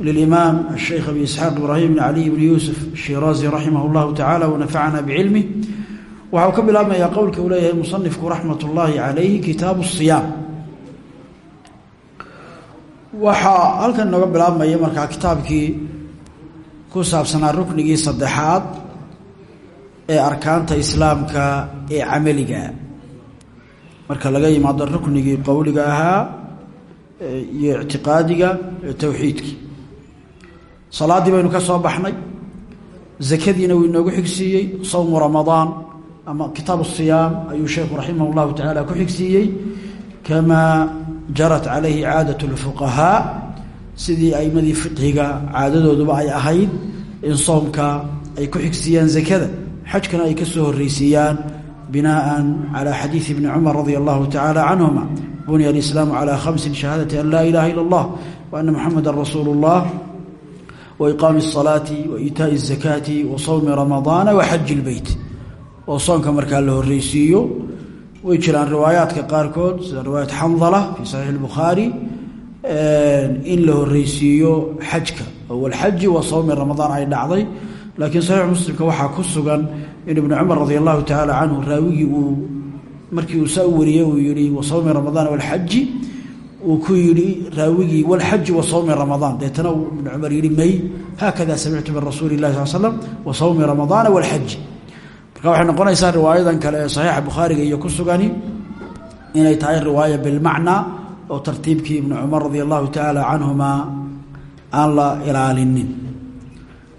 للإمام الشيخ أبي إسحاق إبراهيم بن علي بن يوسف الشيرازي رحمه الله تعالى ونفعنا بعلمه waxau ka bilaabmayaa qowlka uu leeyahay musanifku raxmat ullaahi calayhi kitaabu siyaam waxaa halkan nooga bilaabmaya markaa kitaabkii ku saabsanaa ruknigii saddexaad ee arkaanta islaamka ee camaliga marka laga yimaado ruknigii qowliga ahaa iyo ictiqaadiga ee towxiidkii salaaddii baynu ka soo baxnay zakadiina wuu inoogu xigsiiyey sawmu ramadaan ama kitaabu siyaam ayuu sheekhu raximah llahu tacaala ku xigsiiyey kamaa jarat calayhi caadat lfuqahaa sidii aimadii fiqhiga caadadooduba ay ahayd in soomka ay ku xigsiiyaan zakada xajkana ay ka soo horreysiiyaan binaan calى xadiidi bni cumar radia allahu tacaala canhuma bunya alislaamu calى khamsin shahaadati an laa ilaha ila اllah wa ana muxamada rasuulu اllah waiqaami الsalaati waitaaءi الzakaati wa sawmi ramadaana waxaji اlbeyt oo soonka markaa la horreysiiyo way jiraan riwaayaadka qaarkood sida riwaayat xandala fii saxiix اlbukhaari in la horreysiiyo xajka oo walxaji wa sawmi ramadaan ay dhacday laakiin saxiix muslimka waxaa ku sugan in ibnu cumar radi allahu tacaala canhu raawigii uu markii uu saa u wariyey uu yihi wa sawmi ramadaan walxaji uu ku yihi raawigii walxaji wa sawmi ramadaan. Deetana uu ibnu cumar yihi may haakada samictu min rasuuli illahi sal slam wa sawmi ramadaana walxaji marka waxay noqonaysaa riwaayadan kale ee saxiixa bukhaariga iyo ku sugani inay tahay riwaaya bilmacnaa oo tartiibkii ibnu cumar radia allahu tacaala canhumaa aan la ilaalinin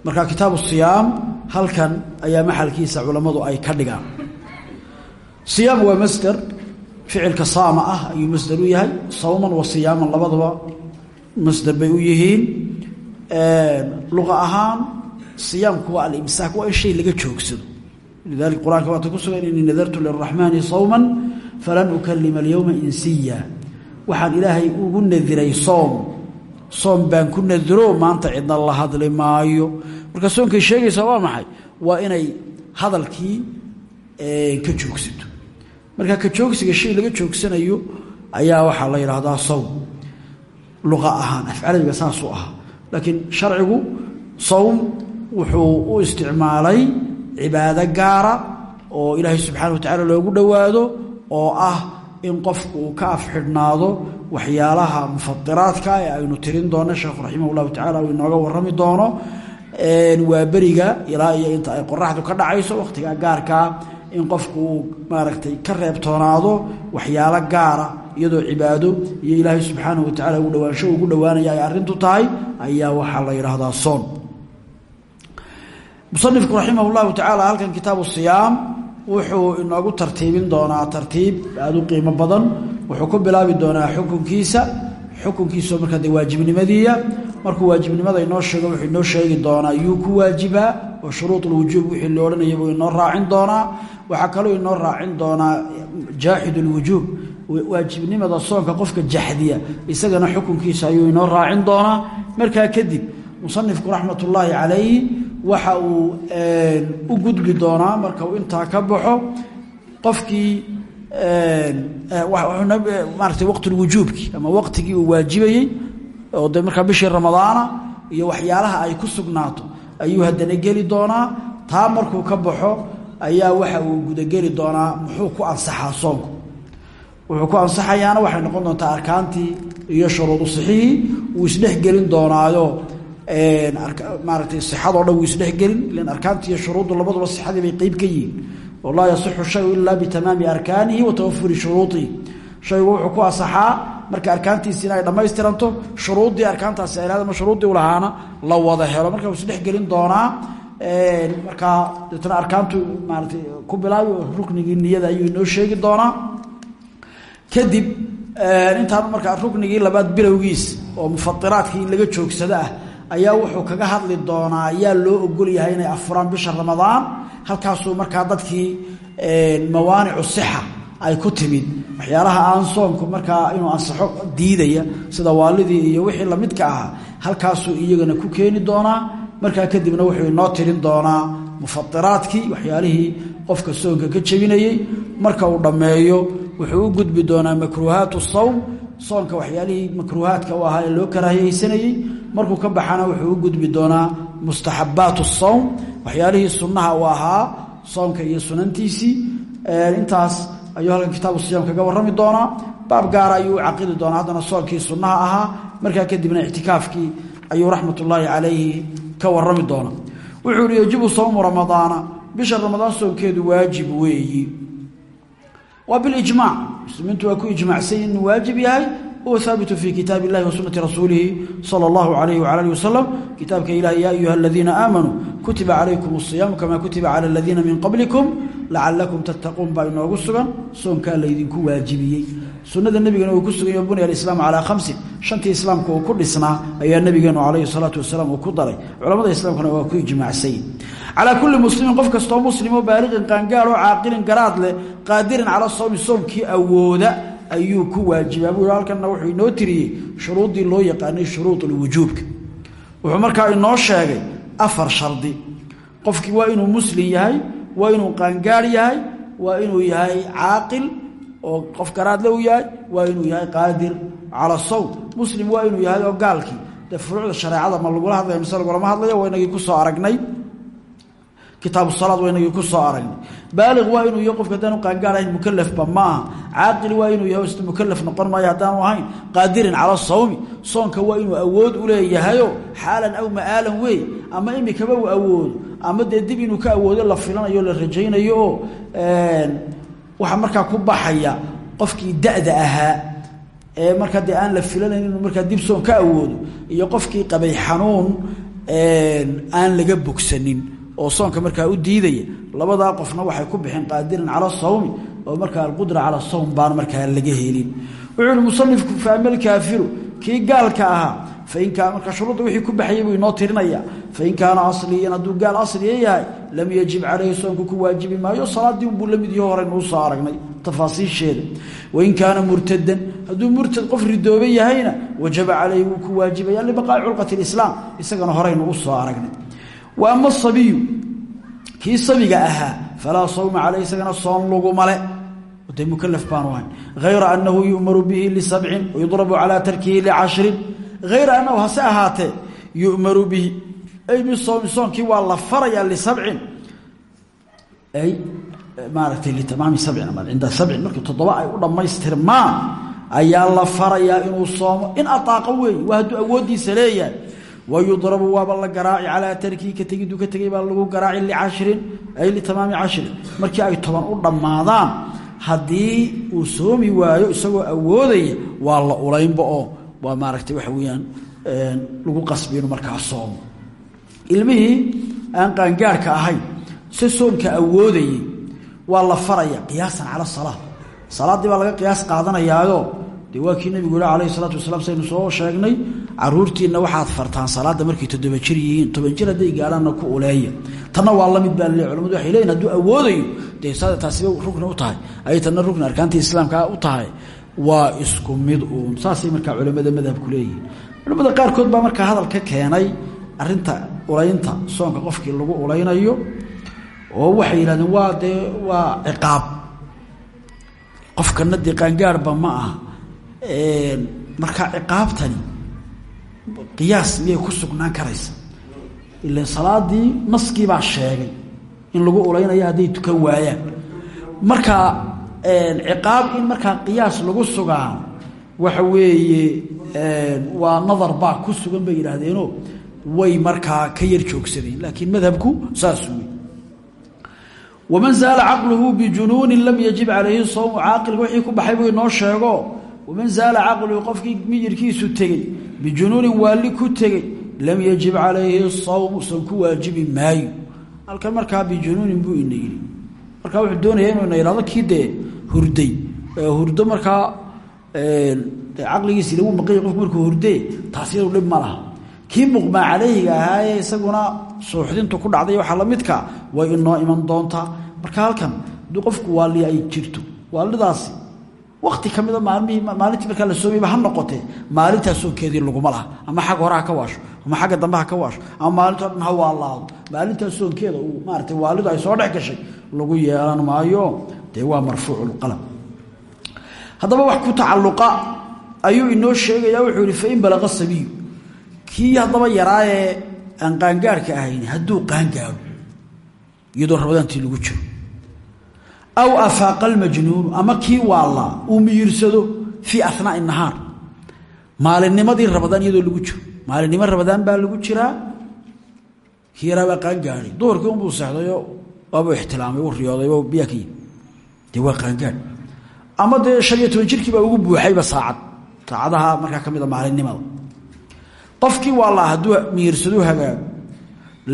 marka kitaabu siyaam halkan ayaa maxalkiisa culammadu ay ka dhigaan. Siyaam waa masder ficilka saama ah ayuu masder u yahay. Sawman wa siyaaman labadaba masder bay u yihiin. Luqa ahaan siyaamku waa alimsaak waa shay laga joogsado. Lidalika qur'aanka ku sugan inii nadartu liraxmaani sawman falan ukalima alyowma insiya. Waxaan ilaahay ugu nadiray soom. Soom baan ku nadiro maanta cidna la hadli maayo. Marka soonkay sheegaysaa waa maxay? Waa inay hadalkii ka joogsato marka ka joogsiga shay laga joogsanayo ayaa waxaa la yidhaahdaa sawm. Luqa ahaan afcalabiga saasuu ahaa laakiin sharcigu sawm wuxuu u isticmaalay cibaado gaara oo ilaahay subxaana wa tacaala loogu dhowaado oo ah in qofku uu ka afxidhnaado waxyaalaha mufadiraadka ee aynu tirin doono sheekhu raximah llahu uu inooga warrami doono waa beriga ilaa iyo inta ay qoraxdu ka dhacayso wakhtigaa gaarkaa in qofku uu maaragtay ka reebtoonaado waxyaalo gaara iyadoo cibaado iyo ilaahay subxaanahu wa tacala ugu dhowaansho ugu dhowaanaya ay arrintu tahay ayaa waxaa la yidhaahdaa soon. Musanifku raximah llahu tacaala halkan kitaabu siyaam wuxuu inoogu tartiibin doonaa tartiib aada u qiimo badan wuxuu ku bilaabi doonaa xukunkiisa xukunkiisao markaa dee waajibnimadiiya markuu waajibnimada inoo sheego wuxuu inoo sheegi doonaa yuu ku waajibaa oo shuruud ulwujuub wixii lo odhanaya buu inoo raacin doonaa. Waxaa kaloo inoo raacin doonaa jaaxid ulwujuub waajibnimada soonka qofka jaxdiya isagana xukunkiisa ayuu inoo raacin doonaa. Markaa kadib musanifku raxmat ullaahi calayhi waxa uu u gudbi doonaa marka uu intaa ka baxo. Qofkii maarata waqtulwujuubkii ama waqtigii uu oo de markaa ramadaana iyo waxyaalaha ay ku sugnaato ayuu haddana geli doonaa. Taa markuu ka baxo ayaa waxa uu gudageli doonaa. Muxuu ku ansaxaa soonku wuxuu ku ansaxayaana waxay noqon doontaa arkaantii iyo shuruudu uu isdhexgelin doonaayo maaratay sixadoo dhan wuu isdhexgelin ilan arkaanti iyo shuruuddu labaduba sixadii bay qeyb ka yihiin. Oo laa yasixu shayu ilaa bitamaami arkaanihi wa tawafuri shuruudihi shaygu wuxuu ku asaxaa marka arkaantiisiina ay dhammaystiranto shuruuddii arkaantaasi ay lahayd ama shuruuddii u lahaana la wada helo. Marka wuu isdhexgelin doonaa markaa deetna arkaantu maaratay ku bilaabi ruknigii niyada ayuu inoo sheegi doonaa. Kadib intaan markaa ruknigii labaad bilowgiis oo mufatiraadkii in laga joogsado ah ayaa wuxuu kaga hadli doonaa ayaa loo ogol yahay inay afuraan bisha ramadaan halkaasuu markaa dadkii mawaanicu sixa ay ku timid waxyaalaha aan soomku markaa inuu ansaxo diidaya sida waalidii iyo wixii lamidka ahaa halkaasuu iyagana ku keeni doonaa. Markaa kadibna wuxuu inoo tirin doonaa mufatiraadkii waxyaalihii qofka soonka ka jebinayey marka uu dhammeeyo wuxuu gudbi doonaa makruuhaatu sawm soonka waxyaalihii makruuhaadka u ahaa loo karaahiyeysanayey markuu ka baxana wuxuu gudbi doonaa mustaxabaatu sawm waxyaalihii sunnaha u ahaa soonka iyo sunantiisii. Intaas ayuu halkan kitaabu siyaam kaga warrami doonaa. Baab gaara ayuu u caqidi doonaa. Haddana soonkii sunnaha ahaa markaa kadibna ictikaafkii ayuu raxmatullaahi calayhi ka warrami doonaa. Wuxuu ihi yajibu sawmu ramadaana. Bisha ramadaan soonkeedu waajib weeyi. Waa bilijmaac muslimiintu waa ku ijmaacsan inuu waajib yahay huwa haabitu fi kitaab illahi wa sunati rasuulihi sala allahu alayhi wala alih wasalam kitaabka ilahi ya ayuha aladiina aamanuu kutiba calaykum asiyaamu kamaa kutiba cala aladiina min qablikum lacalakum tattaquun baa inoogu sugan soonkaa laydinku waajibiyey sunada nebigana uu ku suganyo bunya alislaamu calaa khamsin shantii islaamka uu ku dhisnaa ayaa nebigeenu calayhi salaatu wasalaam uu ku daray culamada islaamkuna waa ku ijmaacsayin calaa kulli muslimin qof kastoo muslimoo baaliqin qaangaar oo caaqilin garaad leh qaadirin cala soomi awooda ayuu ku waajibaa buu halkanna wuxuu inoo tiriyey shuruuddii loo yaqaanay shuruudulwujuubka wuxuu markaa inoo sheegay afar shardi. Qofkii waa inuu muslim yahay waa inuu qaangaar yahay waa inuu yahay caaqil oo qof garaadle u yahay waa inuu yahay qaadir cala sawm muslim waa inuu yahay oo gaalkii. Dee furuucda shareecada ma lagula hadlaya mise lagulama hadlaya waa inagii ku soo aragnay. Kitaabu salaad waa inagii ku soo aragnay baaliq waa inuu yahay qofka haddaanu qaangaar ahayn mukalafba ma aha caaqil waa inuu yahay sida mukalaf noqon maayo haddaanu ahayn. Qaadirin cala sawmi soonka waa inuu awood u leeyahayo xaalan aw ma'aalan weey ama imikaba uu awoodo ama dee dib inuu ka awoodo la filanayo la markaa ku baxaya qofkii da'da ahaa ee markaa dee aan la filanayn inuu markaa dib soon ka awoodo iyo qofkii qabay xanuun aan laga bogsanin oo soonka markaa u diidaya labadaa qofna waxay ku bixeen qaadiran cala sawmi oo markaa alqudra cala sawm baan markaa laga helin. Wuxuu ihi musanifku faamal kaafiru kii gaalka ahaa fain kaan markaa shuruudda wixii ku baxayay buu inoo tirinaya fain kaana asliyan hadduu gaal asliya yahay lam yajib calayhi soonku ku waajibi maayo salaaddii unbuu la mid yaho horeynu u soo aragnay. Tafaasiisheeda. Wain kaana murtadan hadduu murtad qof ridooba yahayna wajaba calayhi wuu ku waajibaya libaqaa'i culqati lislaam isagana horeynu u soo aragnay wa ama asabiyu kii sabiga ahaa falaa sawma caleyh isagana soon lagumale de mukalaf baanu ahayn hayra annahu yu'maru bihi lisabcin wayudrabu calaa tarkihi licashrin hayra annahu hase ahaatee yu'maru bihi. Ay bisoomi soonkii waa la farayaa lisabcin. Ay maaragtay litamaami sabcin ama cinda sabcin. Markii toddoba ay u dhammaystirmaan ayaa la farayaa inuu soomo. In ataaqa weeye waa hadduu awooddiisa wayudrabu waaba la garaaci calaa tarkii ka tegiduu ka tegay baa lagu garaaci licashrin ay litamaami cashrin markii ay toban u dhammaadaan haddii uu soomi waayo isagoo awoodaya waa la ulaynba oo waa maaragtay waxa weeyaan lagu qasbi inuu markaa soomo ilmihii aan qaangaarhka ahayn se soomka awoodayay waa la faraya qiyaasan cala salaa salaaddii baa laga qiyaas qaadanayaayo dee waa kii nabigu yihi alayhi salaatu wasalaam saynu soo sheegnay caruurtiinna waxaad fartaan salaadda markay toddoba jir yihiin toban jir hadday gaadhaanna ku uleeya. Tanna waa la mid baa laleey culamadu waxay leeyihiin hadduu awoodayo dee sada taasiba rukni u tahay ayay tanna rukni arkaantii islaamkaa u tahay waa isku mid uun. Saasay markaa culamada madhabku leeyihiin culamada qaarkood baa markaa hadal ka keenay arinta ulaynta soonka qofkii lagu ulaynayo oo waxay yidhahdeen waa waa ciqaab. Qofkana dee qaangaarhba ma aha markaa ciqaabtani qiyaas miyay ku sugnaan karaysa? Ila salaadii naskii baa sheegay in lagu ulaynayo hadday tukan waayaan markaa ciqaab in markaa qiyaas lagu sugaa waxa weeye waa nadar baa ku sugan bay yidhaahdeeno way markaa ka yar joogsadeen laakiin madhabku saas wey waman zaala caqluhu bijunuunin lam yajib calayhi sawmu caaqilka wixii ku baxay buu inoo sheego waman zaala caqluhu qofkii miyirkiisu tegey bijunuunin waali ku tegey lam yajib calayhi sawmu san ku waajibi maayo halkan markaa bijunuunin buu ina yidhi markaa wuxuu doonaya inuu ina yidhahdo kii dee hurday hurdo markaa caqligiisi lagu maqanya qofku markuu hurdee taas iyadu dhib ma laha kii muqmaa calayhiga ahaayee isaguna suuxdintu ku dhacday waxaa la midka way inoo iman doontaa marka halkan haddii qofku waali ay jirto waalidaasi wakti ka maalmihii maalintii markaa la soomayba ha noqotee. Maalintaa soonkeedii laguma laha. Ama xagga hore ha ka waasho ama xagga dambe ha ka waasho ama maalintoo dhan ha waalaado maalintaa soonkeeda uu maarata waalidu ay soo dhex gashay lagu yeelan maayo. Dee waa marfuuculqalam haddaba wax ku tacalluqa ayuu inoo sheegaya wuxuu yihi fain balaqa sabiyu kii haddaba yaraayee aan qaangaarhka ahayn hadduu qaangaaro iyadoo rabadaantii lagu jiro aw afaaqa almajnuunu ama kii waallaa uu miyirsado fii anaai nahaar maalinnimadii rabadaan iyadoo lagu jiro maalinimo rabadaan baa lagu jiraa kii yaraa baa qaangaahay duhurkii unbuu seexdayo waabuu ixtilaamay u riyooday oo biyaa ka yimi dee waa qaangaadh ama dee shan iyo baa ugu buuxayba saacad saacadaha markaa ka maalinimada qofkii waallaa hadduu miyirsado hagaago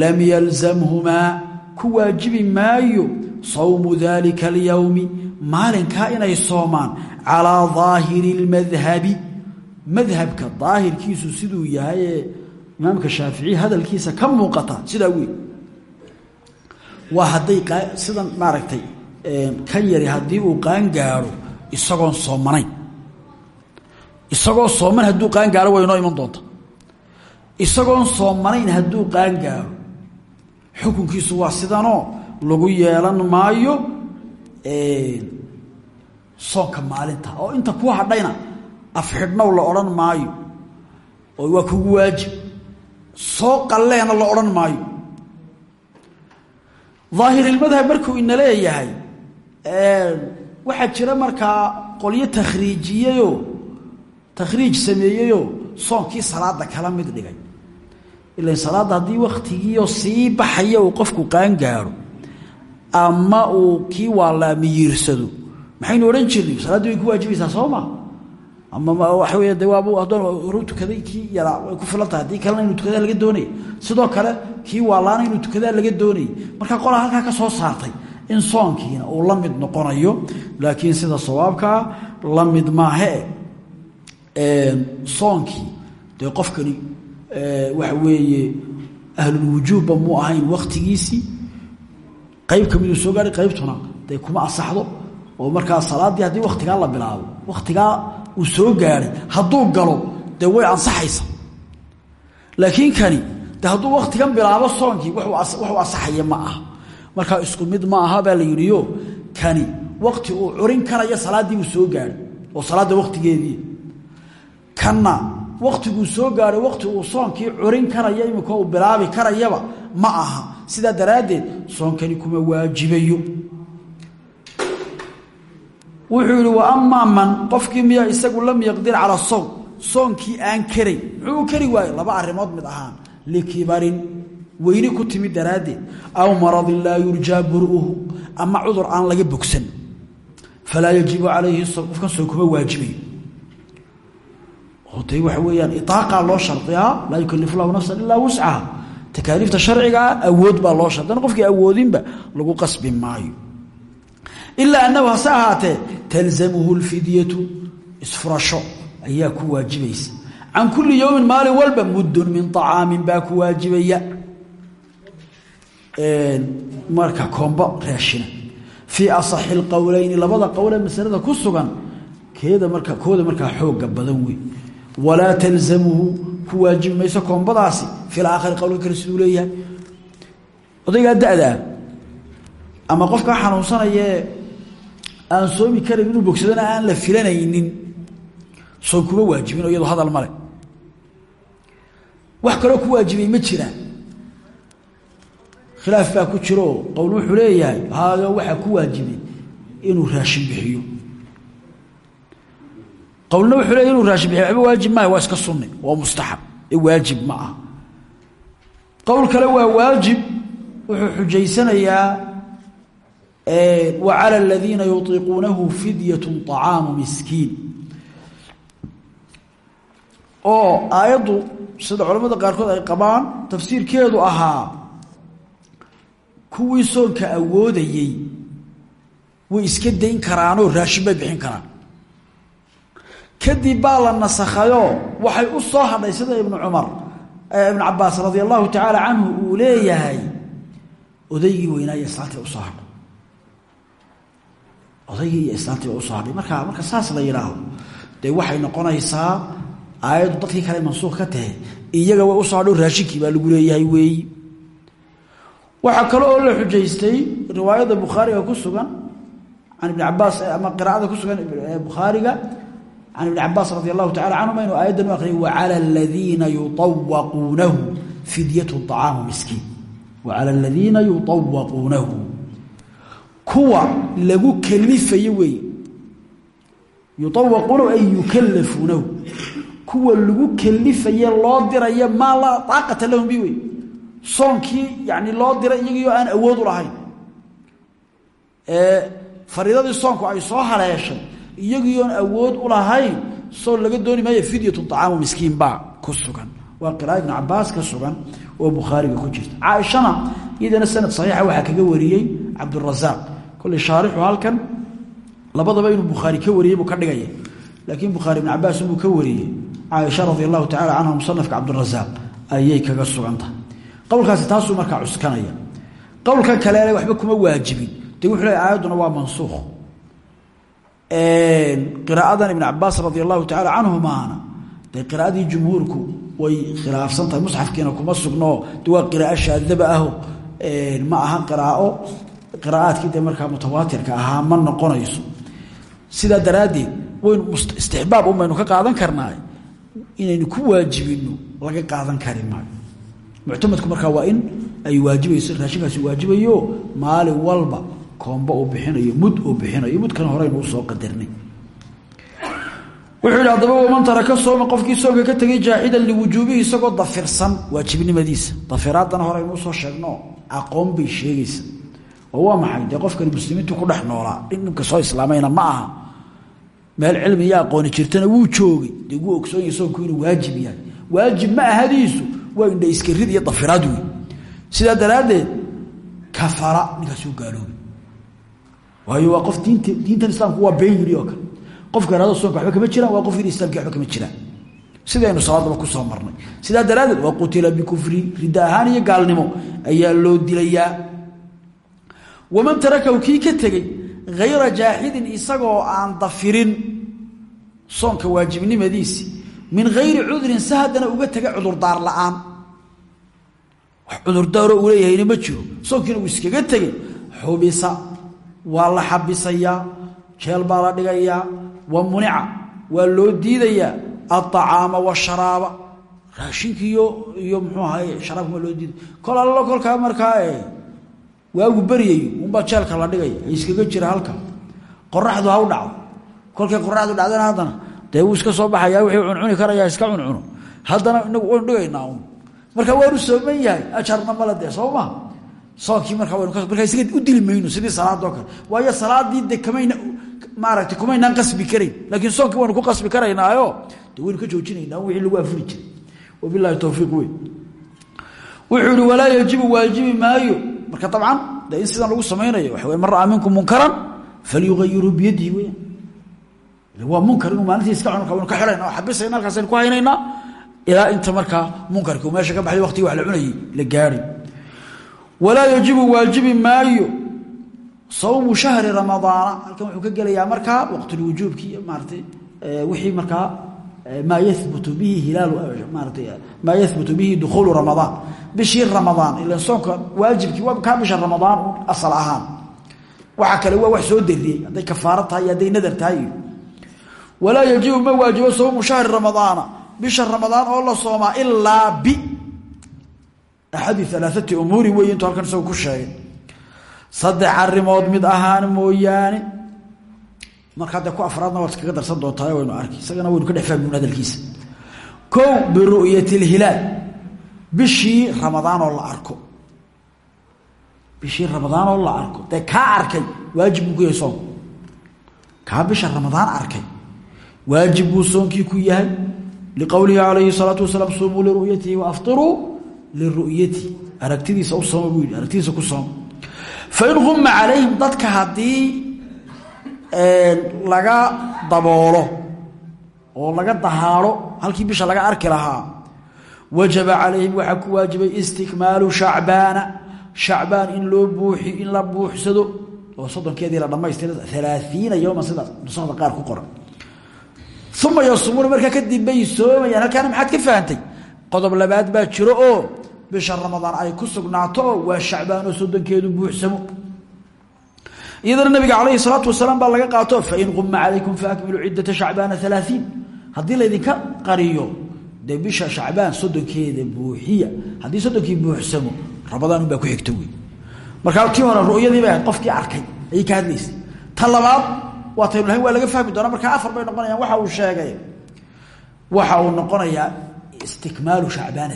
lam yalzamhumaa ku waajibi maayo sawmu dalika alyowmi maalinkaa inay soomaan calaa daahiri اlmadhabi madhabka daahirkiisu siduu yahay ee imaamka shaafici hadalkiisa ka muuqata sidaa wey waa hadday sidan maaragtay ka yari haddii uu qaangaaro isagoon soomanayn. Isagoo sooman hadduu qaangaaro way inoo iman doonta. Isagoon soomanayn hadduu qaangaaro xukunkiisu waa sidanoo lagu yeelan maayo soonka maalinta oo inta ku hadhayna afxidhnow la odhan maayo oo waa kugu waajib. Soo qalleena la odhan maayo. Daahirilmadhab markuu ina leeyahay waxaa jira markaa qolyo takhriijiyeyoo takhriij sameeyeyoo soonkii salaada kala mid dhigay. Ilan salaadda haddii wakhtigiioo sii baxaya uu qofku qaangaaro ama uu kii waalaa miyiirsado maxaynu odhan jirnay salaaddii way ku waajibaysaa soo ma ama waxa wey de waab haddoo horu tukaday kii yaraa way ku filan tahay. Haddii kalena tukadaa laga doonaya sidoo kale kii waalaana inuu tukadaa laga doonayay marka qolaa halkaa ka soo saartay in soonkiina uu la mid noqonayo laakiin sida sawaabkaa la mid maahe soonkii. Dee qofkani waxa weeye ahlulwujuubba muu ahayn wakhtigiisii qayb ka soo gaadhay qaybtuna dee kuma asaxdo oo markaa salaaddii haddii wakhtigaa la bilaabo wakhtigaa uu soo gaadhay hadduu galo dee way ansaxaysa. Laakiin kani de hadduu wakhtigan bilaabo soonkii waxuu asaxaya ma aha. Markaa isku mid ma aha baa la yidhiyo kani wakti uu curin karaya salaaddii buu soo gaadhay oo salaadda wakhtigeedii. Kanna waktiguu soo gaadhay wakti uu soonkii curin karaya imika uu bilaabi karayaba ma aha sidaa daraaddeed soonkani kuma waajibayo. Wuxuu yihi wa amaa man qofkii miyaa isagu lam yaqdir cala sowm soonkii aan karay muxuu u kari waayo laba arrimood mid ahaan likibarin weyni ku timid daraaddeed. Aw maradin laa yurjaa bur'uhu ama cudur aan laga bogsan. Falaa yajibu calayhi som qofkan soon kuma waajibayo. De waxa weeyaan iطaaqaa loo shardiyaa laa yukalifu lahu nafsan ilaa wuscaha takaaliifta sharcigaa awood baa loo shartay. Qofkii awoodinba lagu qasbi maayo. Ilaa annahu hase ahaatee talzamuhu lfidyatu isfurasho ayaa ku waajibaysa. Can kulli yowmin maalin walba muddun min acaamin baa ku waajibaya. Marka koombo raashina. Fii asaxi alqowleyni labada qowlee masalada ku sugan keeda marka kooda markaa xooga badan wey walaa talzamuhu ku waajibi mayso koombadaasi fil aakhari qowlka kale leeyahay. Odaygaa da-daa ama qofkaa xanuunsanayee aan soomi karayn inuu bogsadona aan la filanaynin soon kuma waajibin oo iyado hadal male wax kaloo ku waajibay ma jiraan khilaaf baa ku jiro qowl wuxuu leeyahay haayo waxaa ku waajibay inuu raashin bixiyo qowlna wuxuu leeyahy inuu raashin waxba waajib maaha waa iska sunni waa mustaxab ee waajib ma aha. Qowl kale waa waajib wuxuu xujaysanayaa wa cala aladiina yutiiquunahu fidyatu طacaamu miskiin. Oo aayaddu sida culamada qaarkood ay qabaan tafsiirkeedu ahaa kuwii soonka awoodayey way iska dayn karaanoo raashin bay bixin karaan kadib baa la nasakhayoo waxay u soo hadhay sida ibnu cumar. Ibn cabaas radi allahu tacaala canhu uu leeyahay odaygii weynaa iyo islaantii u soo hadhay. Odaygii iyo islaantii ba u soo hadhay. Marka marka saas la yidhaaho dee waxay noqonaysaa aayaddu dadkii kale mansuuq ka tahay. Iyaga way u soo hadho raashinkii baa lagu leeyahay weeyi waxaa kale oo la xujaystay riwaayada bukhaariga ku sugan can ibni cabaas ama qiraacada ku sugan bukhaariga can ibni cabaas radi allahu tacala canhuma inuu aayaddan u aqriyay wacala aladiina yuawaquunahu fidyatu acaamu miskiin wacala aladiina yuawaquunahu kuwa lagu kalifayo weeye yuawaquunahu ay yukalafuunahu kuwa lagu kalifaye loo dirayo maa laa daaqata lahum bi wey soonkii yani loo diray iyagiioo aan awood u lahayn fariidadii soonku ay soo haleeshay iyagiioon awood u lahayn soon laga dooni maayo fidyatu acaamu miskiin baa ku sugan. Waa qira'a ibnu cabaas ka sugan oo bukhaariga ku jirta. Caaishana iyadana sanad saxiixa waxaa kaga wariyey cabdurasaaq kolley shaarixu halkan labadaba inuu bukhaari ka wariyey buu ka dhigaya laakiin bukhaari ibn cabaas inbuu ka wariyey. Caaisha radi allahu tacala canha musanafka cabdirasaaq ayay kaga sugantahay qowlkaasi taasuu markaa cuskanaya. Qowlkan kaleele waxba kuma waajibin. De wuxuu le aayadduna waa mansuukh qiraa'adan ibn cabaas radi allahu tacala canhumaana dee qiraa'adii jumhuurku way khilaafsan tahay musxafkiina kuma sugnoo de waa qiraa'o shaadaba aho. Ma aha qiraa'o qiraa'aadkii dee markaa mutawaatirka ahaa ma noqonayso. Sidaa daraaddeed waynu istixbaab un baynu ka qaadan karnaay. Inaynu ku waajibinno laga qaadan kari maayo. Muctamadku waa in ay waajibayso raashinkaasi waajibayo maalin walba koombo uu bixinayo mud uu bixinayo mudkan horeynu u soo qadarnay wuxuu yidhi haddaba waman taraka sooma qofkii soonka ka tegay jaaxidan liwujuubihi isagoo dafirsan. Waajibnimadiisa. Dafiraaddana horeynu u soo sheegno aqoon bay sheegaysa waa maxay? Dee qofkani muslimiintu ku dhex noolaa ninka soo islaamayna ma aha. Meel cilmi iyo aqooni jirtana wuu joogay. Dee wuu ogsoonyay soonku inuu waajib yahay. Waajib ma ahadiisu waa indha iskarid iyo dafiraad wey sidaa daraaddeed kafara ninkaasuu gaaloobay waayo waa qof diint diintan islaamku waa been yidhi oo kale. Qofka ihahdo soonka waxba kama jiraan waa qof yidhi waxba kama jiraan sidaynu salaadaba ku soo marnay. Sidaa daraaddeed waa qutila bikufri ridda ahaan iyo gaalnimo ayaa loo dilayaa waman tarakahu kii ka tegey hayra jaaxidin isagoo aan dafirin soonka waajibnimadiisi min hayri cudrin si haddana uga tega cudurdaar la'aan. Wax cudurdaaroo uu leeyahayna ma jiro. Soonkiina uu iskaga tegey xubisa waa la xabisayaa jeel baa la dhigayaa wa munica waa loo diidayaa alطacaama washaraaba raashinkiiyo iyo mxuu ahay sharaabkuma loo diiday. Kol allo kolkaa markaa waagu beryayo unbaa jeelka la dhigaya iskaga jira halka. Qoraxdu ha u dhacdo kolkay qoraxdu dhacdana haddana dee wuu iska soo baxayaa wixii cuncuni karayaa iska cuncuno haddana inagu waynu dhigaynaa un marka waanu sooman yahay ajarna male dee soo maa soonkii markaa markaa u dili mayno sidii salaadoo kale. Waayo salaadii de kamayna maaragtay kumaynaan qasbi karayn. Laakiin soonkii waynu ku qasbi karaynaayo de ka joojinaynaa wixii lagu afuri jiray. Wabilahi towfiiq wey wuxuu walaa yajibu waajibi maayo. Marka dabcan de in sidan lagu samaynayo waxa wey man ra'aa minkum munkaran falyuayiruu biyadihi weyan waa munkar inuu maalintii iska cunka waynu ka xidhayna oo xabisayna halkaasaynu ku haynaynaa ilaa inta markaa munkarkii meesha ka baxday waqtigii wax la cunayay la gaari walaa yajibu waajibi maayo sawmu shahri ramadaana. Halkan wuxuu ka gelayaa markaa waqtulwujuubkii maaratay wixii markaa maa yahbutu bihi hilaalu maaratay maa yahbutu bihi dukhuulu ramadaan. Bishii ramadaan ilan soonka waajibkii waa kaa bisha ramadaan asal ahaan. Waxa kale waa wax soo dariyey hadday kafaaro tahay iyo hadday nadar yajibu ma waajibo sawmu shahri ramadaana. Bisha ramadaan oo la soomaa ilaa bi axadi alaaati umuuri wey intuu halkan isagu ku sheegay saddex arimood mid ahaan mooyaane markaa dee ku afraadna waad iskaga darsan doontaa waynu arki isagana waynu ka dhex fahmin hadalkiisa kow biru'yati lhilaal bishii ramadaan oo la arko bishii ramadaan oo la arko dee kaa arkay waajib buu ku yahay soonku kaa bisha ramadaan arkay waajib buu ku yahay liqowlihi calayhi salaatu wasalaam sumuu liru'yatihi waaftiruu liru'yatihi aragtidiisa u sooma buu yidhi aragtidiisa ku sooma fain humma calayhim dadka haddii laga daboolo oo laga dahaalo halkii bisha laga arki lahaa wajaba calayhim waxaa ku waajibay istikmaalu shacbaana shacbaan in loo buuxi in la buuxsado oo la dhamaystira alaaiina yowman sida nusada qaar ku qoran uma yasumuuna markaa kadib bay soomayaan halkaana maxaad ka fahantay qodob labaad baa jiro oo bisha ramadaan ay ku sugnaato oo waa shacbaan oo soddonkeedu buuxsamo. Iyadana nabiga calayhi salaatu wasalaam baa laga qaato fain quma calaykum faakmiluu ciddata shacbaana alaaiin haddii laydinka qariyo dee bisha shacbaan soddonkeeda buuxiya haddii soddonkii buuxsamo ramadaan unbaa ku xigto wey markaa tii hore ru'yadii bay ahayd qofkii arkay ayay ka hadlaysay. Ta waa taynu lahayn waa laga fahmi doonaa. Markaa afar bay noqonayaan waxa uu sheegay waxa uu noqonayaa istikmaalu shacbaana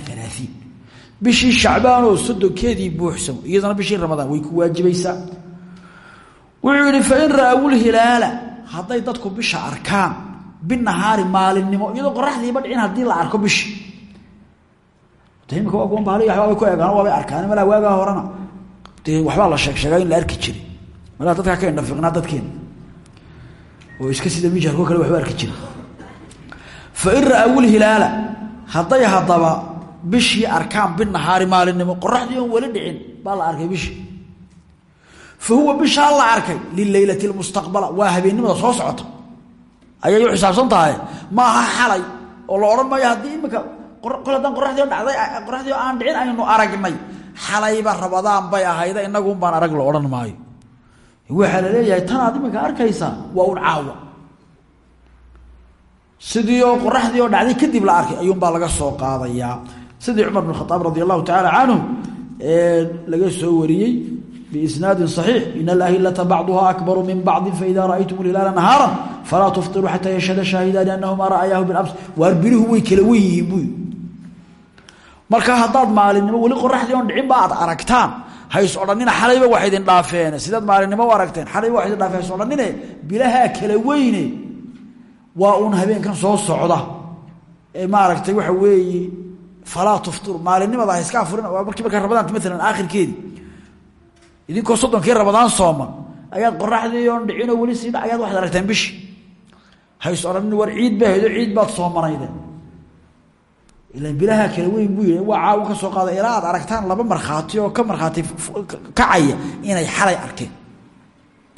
bishii shacbaan oo soddonkeedii buuxsamo iyadana bishii ramadaan way ku waajibaysaa. Wuxuu yidhi fain ra'awulhilaala hadday dadku bisha arkaan binahaari maalinimo iyadoo qoraxdiiba dhicin haddii la arko bishi imika waa kuwan bahal waxbaabay ku eegaan waabay arkaan malaa waagaa horena. Dee waxbaa la sheeg sheegaa in la arki jiray malaa dadkaa ka indhafiqnaa dadkeena oo iska sida mijarko kale waxba arki jira fain ra'awulhilaala hadday haddaba bishii arkaan binahaari maalinimo qoraxdii oon weli dhicin baa la arkay bishii. Fa huwa bishaa la arkay lileylati lmustaqbala waa habeennimada soo socota. Ayay u xisaabsan tahay maaha xalay oo la odhan maayo haddii imika kol haddaan qoraxdii dhacday qoraxdii aan dhicin aynu aragnay. Xalayba rabadaan bay ahayda inagun baan arag la odhan maayo. Waxaa la leeyahay tanaad iminka arkaysaa waa un caawa. Sidii oo qoraxdii oo dhacday kadib la arkay ayuunbaa laga soo qaadayaa sidii cumar bn khaaab radi allahu tacaala canhu laga soo wariyey bisnaadi صaxiix in alahilata bacduha akbaru min bacdi faida raaytum lhilaala nahaara falaa tuftiru xataa yashhada shaahidaani anahuma ra'ayaahu bilams waar birihu way kala wen yihiin buu marka haddaad maalinimo weli qoraxdii oon dhicin ba aad aragtaan hays odhanina xalayba wax idin dhaafeen. Sidaad maalinimo u aragteen xalayba wax idin dhaafeen hays odhanine bilahaa kala weyne waa uun habeenkan soo socda. Ee maaragtay waxa weeye falaa tuftiru maalinimada ha iska afurin markii markaa rabadaanta maalan aakhirkeedii idinkoo soddonkii ramadaan sooman ayaad qoraxdii oon dhicinoo weli sii dha ayaad waxad aragteen bishi. Hays odhanin war ciid baa haydo ciid baad soomanaydeen ilan bilaha kala weyn buu waa caawa ka soo qaada ilaa aad aragtaan laba markhaati oo ka markhaati kacaya inay xalay arkeen.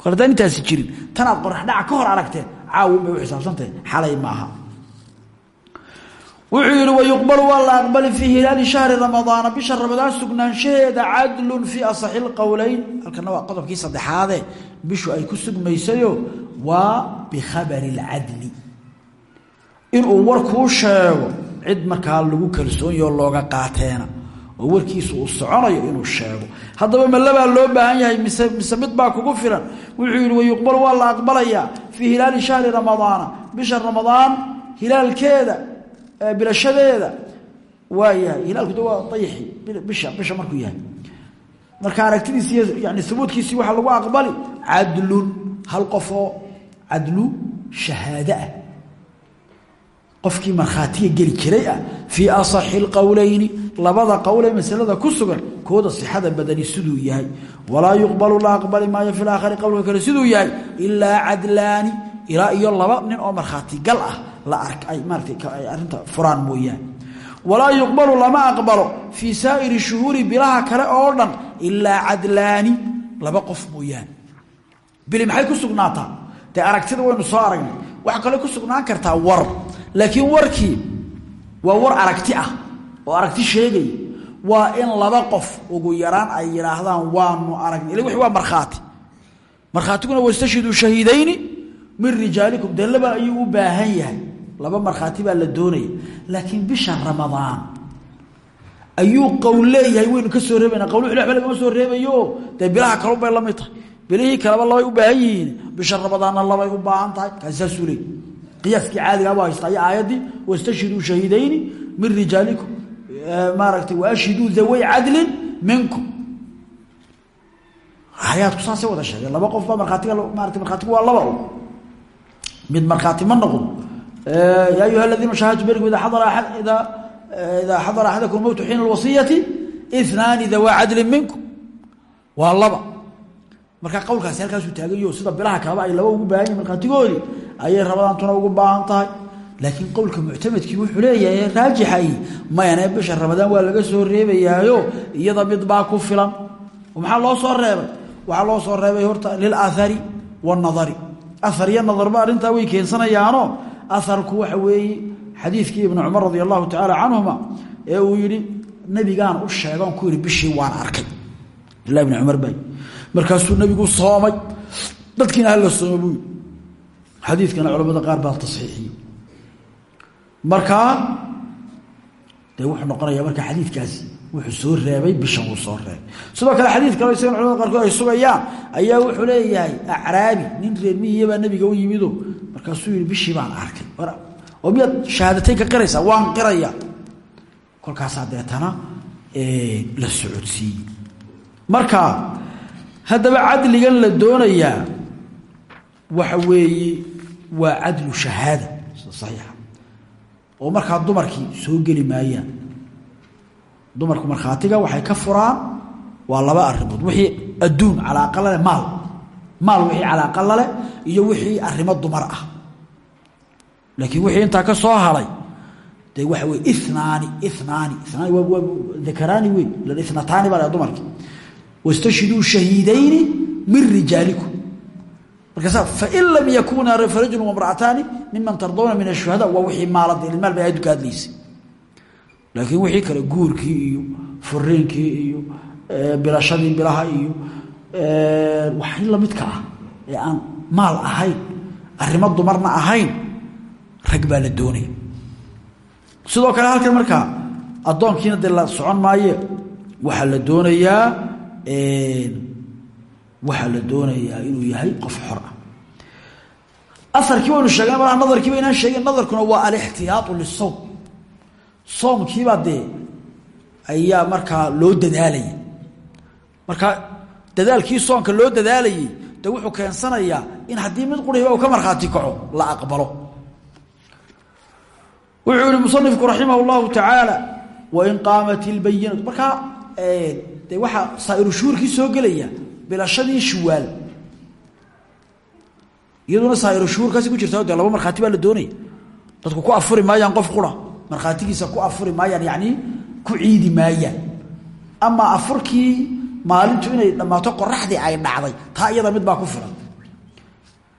Kor haddaan intaasi jirin. Tan aad qorax dhaca ka hor aragteen caawun bay u xisaabsantahay xalay maaha wuxuu yihi wayuqbalu waa la aqbali fii hilaali shahri ramadaana bisha ramadaan sugnaanshaheeda cadlun fii asaxi lqowleyn halkana waa qodobkii saddexaade. Bishu ay ku sugmaysayo waa bikhabari اlcadli inuu warkuu sheego cid markaa lagu kalsoonyaho looga qaateena oo warkiisu uu soconayo inuu sheego. Haddaba malabaa loo baahan yahay mise mise mid baa kugu filan? Wuxuu yihi wayuqbalu waa la aqbalayaa fii hilaali shahri ramadaana bisha ramadaan hilaalkeeda bilashadeeda waa yahay. Hilaalku de waa dayixi bisha bisha markuu yahay. Marka aragtidiisi yani hubuudkiisii waxaa lagu aqbali cadlun hal qofoo cadlu shahaade ah. Qofkii markhaatiga geli jiray ah fii asaxi lqowleyni labada qowl ee masalada ku sugan kooda sixada badani siduu yahay. Walaa yuqbalu la aqbali maayo fi laakhari qowlka kale siduu yahay ilaa cadlaani ilaa iyo laba nin oo markhaati gal ah arrinta furaan mooyaane walaa yuqbalu lama aqbalo fii saa'iri shuhuuri bilaha kale oo dhan ilaa cadlaani laba qof mooyaane bili maxay ku sugnaataa? Dee aragtida waynu soo aragnay. Waxaa kale ku sugnaan kartaa war. Laakiin warkii waa war aragti ah oo aragti sheegaya waa in laba qof ugu yaraan ay yidhaahdaan waanu aragnay ila wix waa markhaati. Markhaatiguna wastashhiduu shahiidayni min rijaalikum. Dee laba ayuu u baahan yahay laba markhaati baa la doonaya laakiin bisha ramadaan ayuu qowl leeyahay ka soo reebayna qawlu waba lagama soo reebayo. Dee bilaha kalun bay la mid tahay. Bilihii kaleba labay u baahan yihiin. Bisha ramadaanna labay u baahan tahay. Kaasi saasuu leey qiyaaskii caadigaaba haysta iyo aayaddii wastashhiduu shahiidayni min rijaalikum. Maaragtay waashhiduu daway cadlin minkum. Ayaadku saasay wada sheegeen. Laba qof baa markhaatiga maarata markhaatigu waa laba. Mid markhaati ma noqdo ya ayuha aladiina shahadtu berikum ida idaa xadara axadakum mowtu xiina alwasiyati inaani dawaa cadlin minkum. Waa laba. Marka qowlkaasi halkaasuu taagayo sida bilaha kaleba ay laba ugu baahan yihiin markhaatigoodii ayay rabadaantuna ugu baahan tahay. Laakiin qowlka muctamadkii wuxuu leeyahay raajixay mayane bisha ramadaan waa laga soo reebayaayo iyada mid baa ku filan. Maxaa loo soo reebay waxaa loo soo reebay horta lilaahari waanadari ahar iyo nadarba arrintaa way keensanayaano aharku waxa weeye xadiidkii ibnu cumar radi allahu tacaala canhuma ee uu yidhi nabigaan u sheegoon ku yidhi bishii waan arkay. Abdulahi bni cumar bay markaasuu nabigu soomay. Dadkiina hala sooma buu yidhi. Xadiidkana culamada qaar baa tasxiixiyey markaa dee wuxuu noqonayaa marka xadiidkaasi wuxuu soo reebay bishan wuu soo reebay sidoo kale xadiid kale isagan culamada qaarkood ay sugayaan ayaa wuxuu leeyahay acraabi nin reer miyiyabaa nabiga u yimido. Markaasuu yihi bishii baan arkay. Oo miyaad shahaadatayn ka qiraysaa waan qiraya. Kolkaasaa deetana la socodsiiyey. Marka haddaba cadligan la doonayaa waxa weeye waa cadlu shahaada. Sida saxiixa. Oo markaa dumarkii soo geli maayaan dumarku markhaatiga waxay ka furaan waa laba arrimood. Wixii adduun calaaqa maal. Maal wixii calaaqa iyo wixii arrimo dumar ah. Laakiin wixii intaa ka soo haray dee waxa wey inaani inaani inaani dakaraani wey lan inataani baa le dumarki wastashhiduu shahiidayni min rijaalikum. Markaasa fain lam yakuuna farajulu wamra'ataani miman tardawna min ashuhada waa wixii maalada ilmaal bay ayaddu ka hadlaysay laakiin wixii kale guurkii iyo furiinkii iyo bilashadii bilaha iyo waxay lamidka ah ee aan maal ahayn arrimo dumarna ahayn rag baa la doonaya sidoo kale halkan markaa addoonkiina dee la socon maaye waxaa la doonayaa waxaa la doonayaa inuu yahay qof xor ah. Aarkii waynu sheegna malaha nadarkiiba inaan sheegin nadarkuna waa alixtiyaau lisowm soomkiibaa dee ayaa markaa loo dadaalayay. Markaa dadaalkii soonka loo dadaalayay de wuxuu keensanayaa in haddii mid qurihiba uu ka markhaati kaco la aqbalo. Wuxuu yihi musanifku raximah اllahu tacaala wain qaamat ilbayinatu markaa de waxaa saa'iru shuhuurkii soo gelaya bilashadii shuwaal. Iyaduna saa'iru shuhuurkaasi ku jirta de laba markhaati la doonaya dadku ku afuri maayaan qof qura markhaatigiisa ku afuri maayaan yacnii ku ciidi maayaan. Ama afurkii maalintu inay dhammaato qoraxdii ay dhacday taa iyada mid baa ku filan.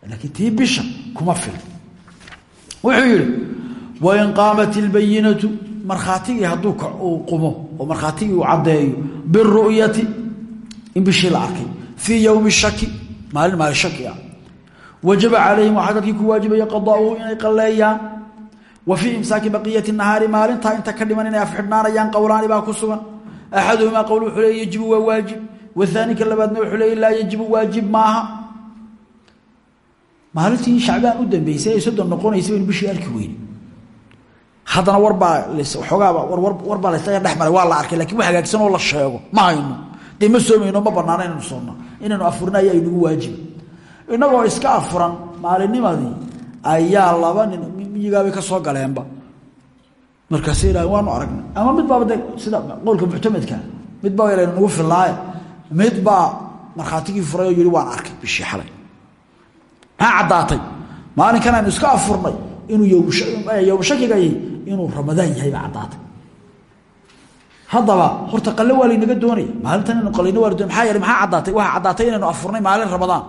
Laakiin tii bisha kuma filan. Wuxuu yihi wain qaamat ilbayinatu markhaatigii hadduu uu qumo oo markhaatigii uu caddeeyo biru'yati in bishii la arkay fii yowmi shaki maalin maalin shaki ah. Wajaba calayhim waxaa dadkii ku waajibaya qadaauhu inay wa fii imsaaki baqiyati nahaari maalintaa inta ka dhiman inay afxidhnaanayaan qowlaani baa ku sugan. Axaduhumaa qowl wuxuu leey yajibu waa waajib. Wahaani ka labaadna wuxuu leey laa yajibu waajib maaha. Maalintii shacbaan u dambeysay ay soddon noqonaysa baynu bishii arki weyne haddana warbaa xoogaaba warbaa lasaga dhex maray waa la arkay laakiin wax hagaagsan oo la sheego. Ma hayno. Dee ma soomayno ma banaana inaynu soomno inaynu afurna ayaa inagu iska afuran maalinimadii ayaa laba nin miyigaabay ka soo galeenba. Markaasay idhahen waanu aragnay ama mid baaba de sida qowlka muctamadka mid baa laynu nagu filaaye mid baa markhaatigii furay oo waan arkay. Bishii xalay. Maxaa caddaatay. Maalinkan aynu iska afurnay inuu yowmshakiga inuu ramadaan yahay baa caddaatay. Horta qalle waa laynaga doonaya maalintan inaynu qalayno waa ladoonay maxaa yeele maxaa caddaatay? Waxaa caddaatay afurnay maalin ramadaan.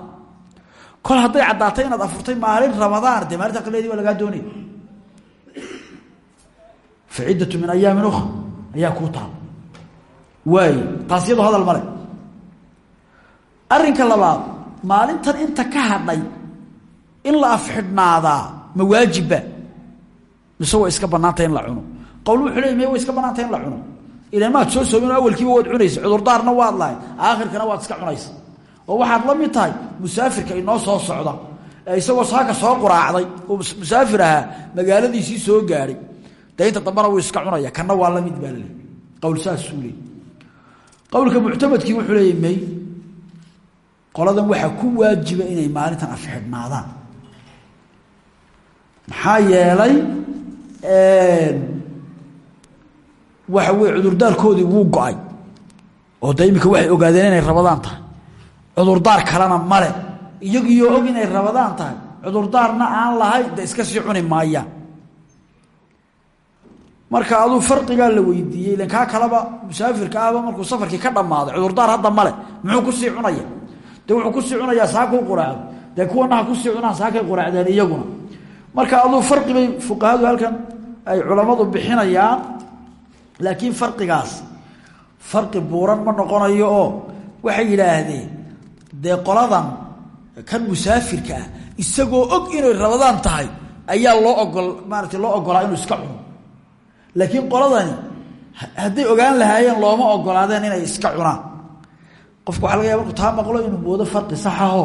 Kol hadday caddaatay inaad afurtay maalin ramadaan dee maalinta qalleedii waa lagaa doonaya fa ciddatu min ayaamin ukhra ayaa kuu taal. Waaye taas iyadoo hadal male. Arrinka labaad maalintan inta ka hadhay in la afxidhnaadaa ma waajibba mise way iska bannaantay in la cuno. Qowl wuxuu leey may way iska bannaantay in la cuno? Ilan maad soo soomin oo awalkiiba waad cunaysa cudurdaarna waad lahay aakhirkana waad iska cunaysa. Oo waxaad la mid tahay musaafirka inoo soo socda ee isagoo saaka soo quraacday oo musaafir ahaa magaaladiisii soo gaadhay dee inta dambana wuu iska cunaya kanna waa la mid baa laleey qowl saasuu leey qowlka muctamadkii wuxuu leeyay may qoladan waxaa ku waajiba inay maalintan afxidhnaadaan. Maxaa yeelay waxa weye cudurdaarkoodii wuu go'ay oo de imika waxay ogaadeen inay rabadaan tahay. Cudurdaar kalena male iyagiyo og inay rabadaan tahay cudurdaarna aan lahayn de iska sii cuni maayaan marka aduu farqigaa la weydiiyey ilan kaa kaleba musaafirka ahba markuu safarkii ka dhammaaday cudurdaar hadda male muxuu ku sii cunaya? De wuxuu ku sii cunayaa saakuu quraacdo? Dee kuwana ha ku sii cunaan saakay quraacdeen iyaguna? Marka aduu farqi bay fuqahadu halkan ay culammadu bixinayaan laakiin farqigaas farqi buuran ma noqonayo oo waxay yidhaahdeen dee qoladan kan musaafirka ah isagoo og inay rabadaan tahay ayaa loo ogol maarata loo ogolaa inuu iska cuno laakiin qoladani hadday ogaan lahaayeen looma ogolaadeen inay iska cunaan. Qofku waxa laga ya markuu taa maqlo inuu moodo farqi saxaho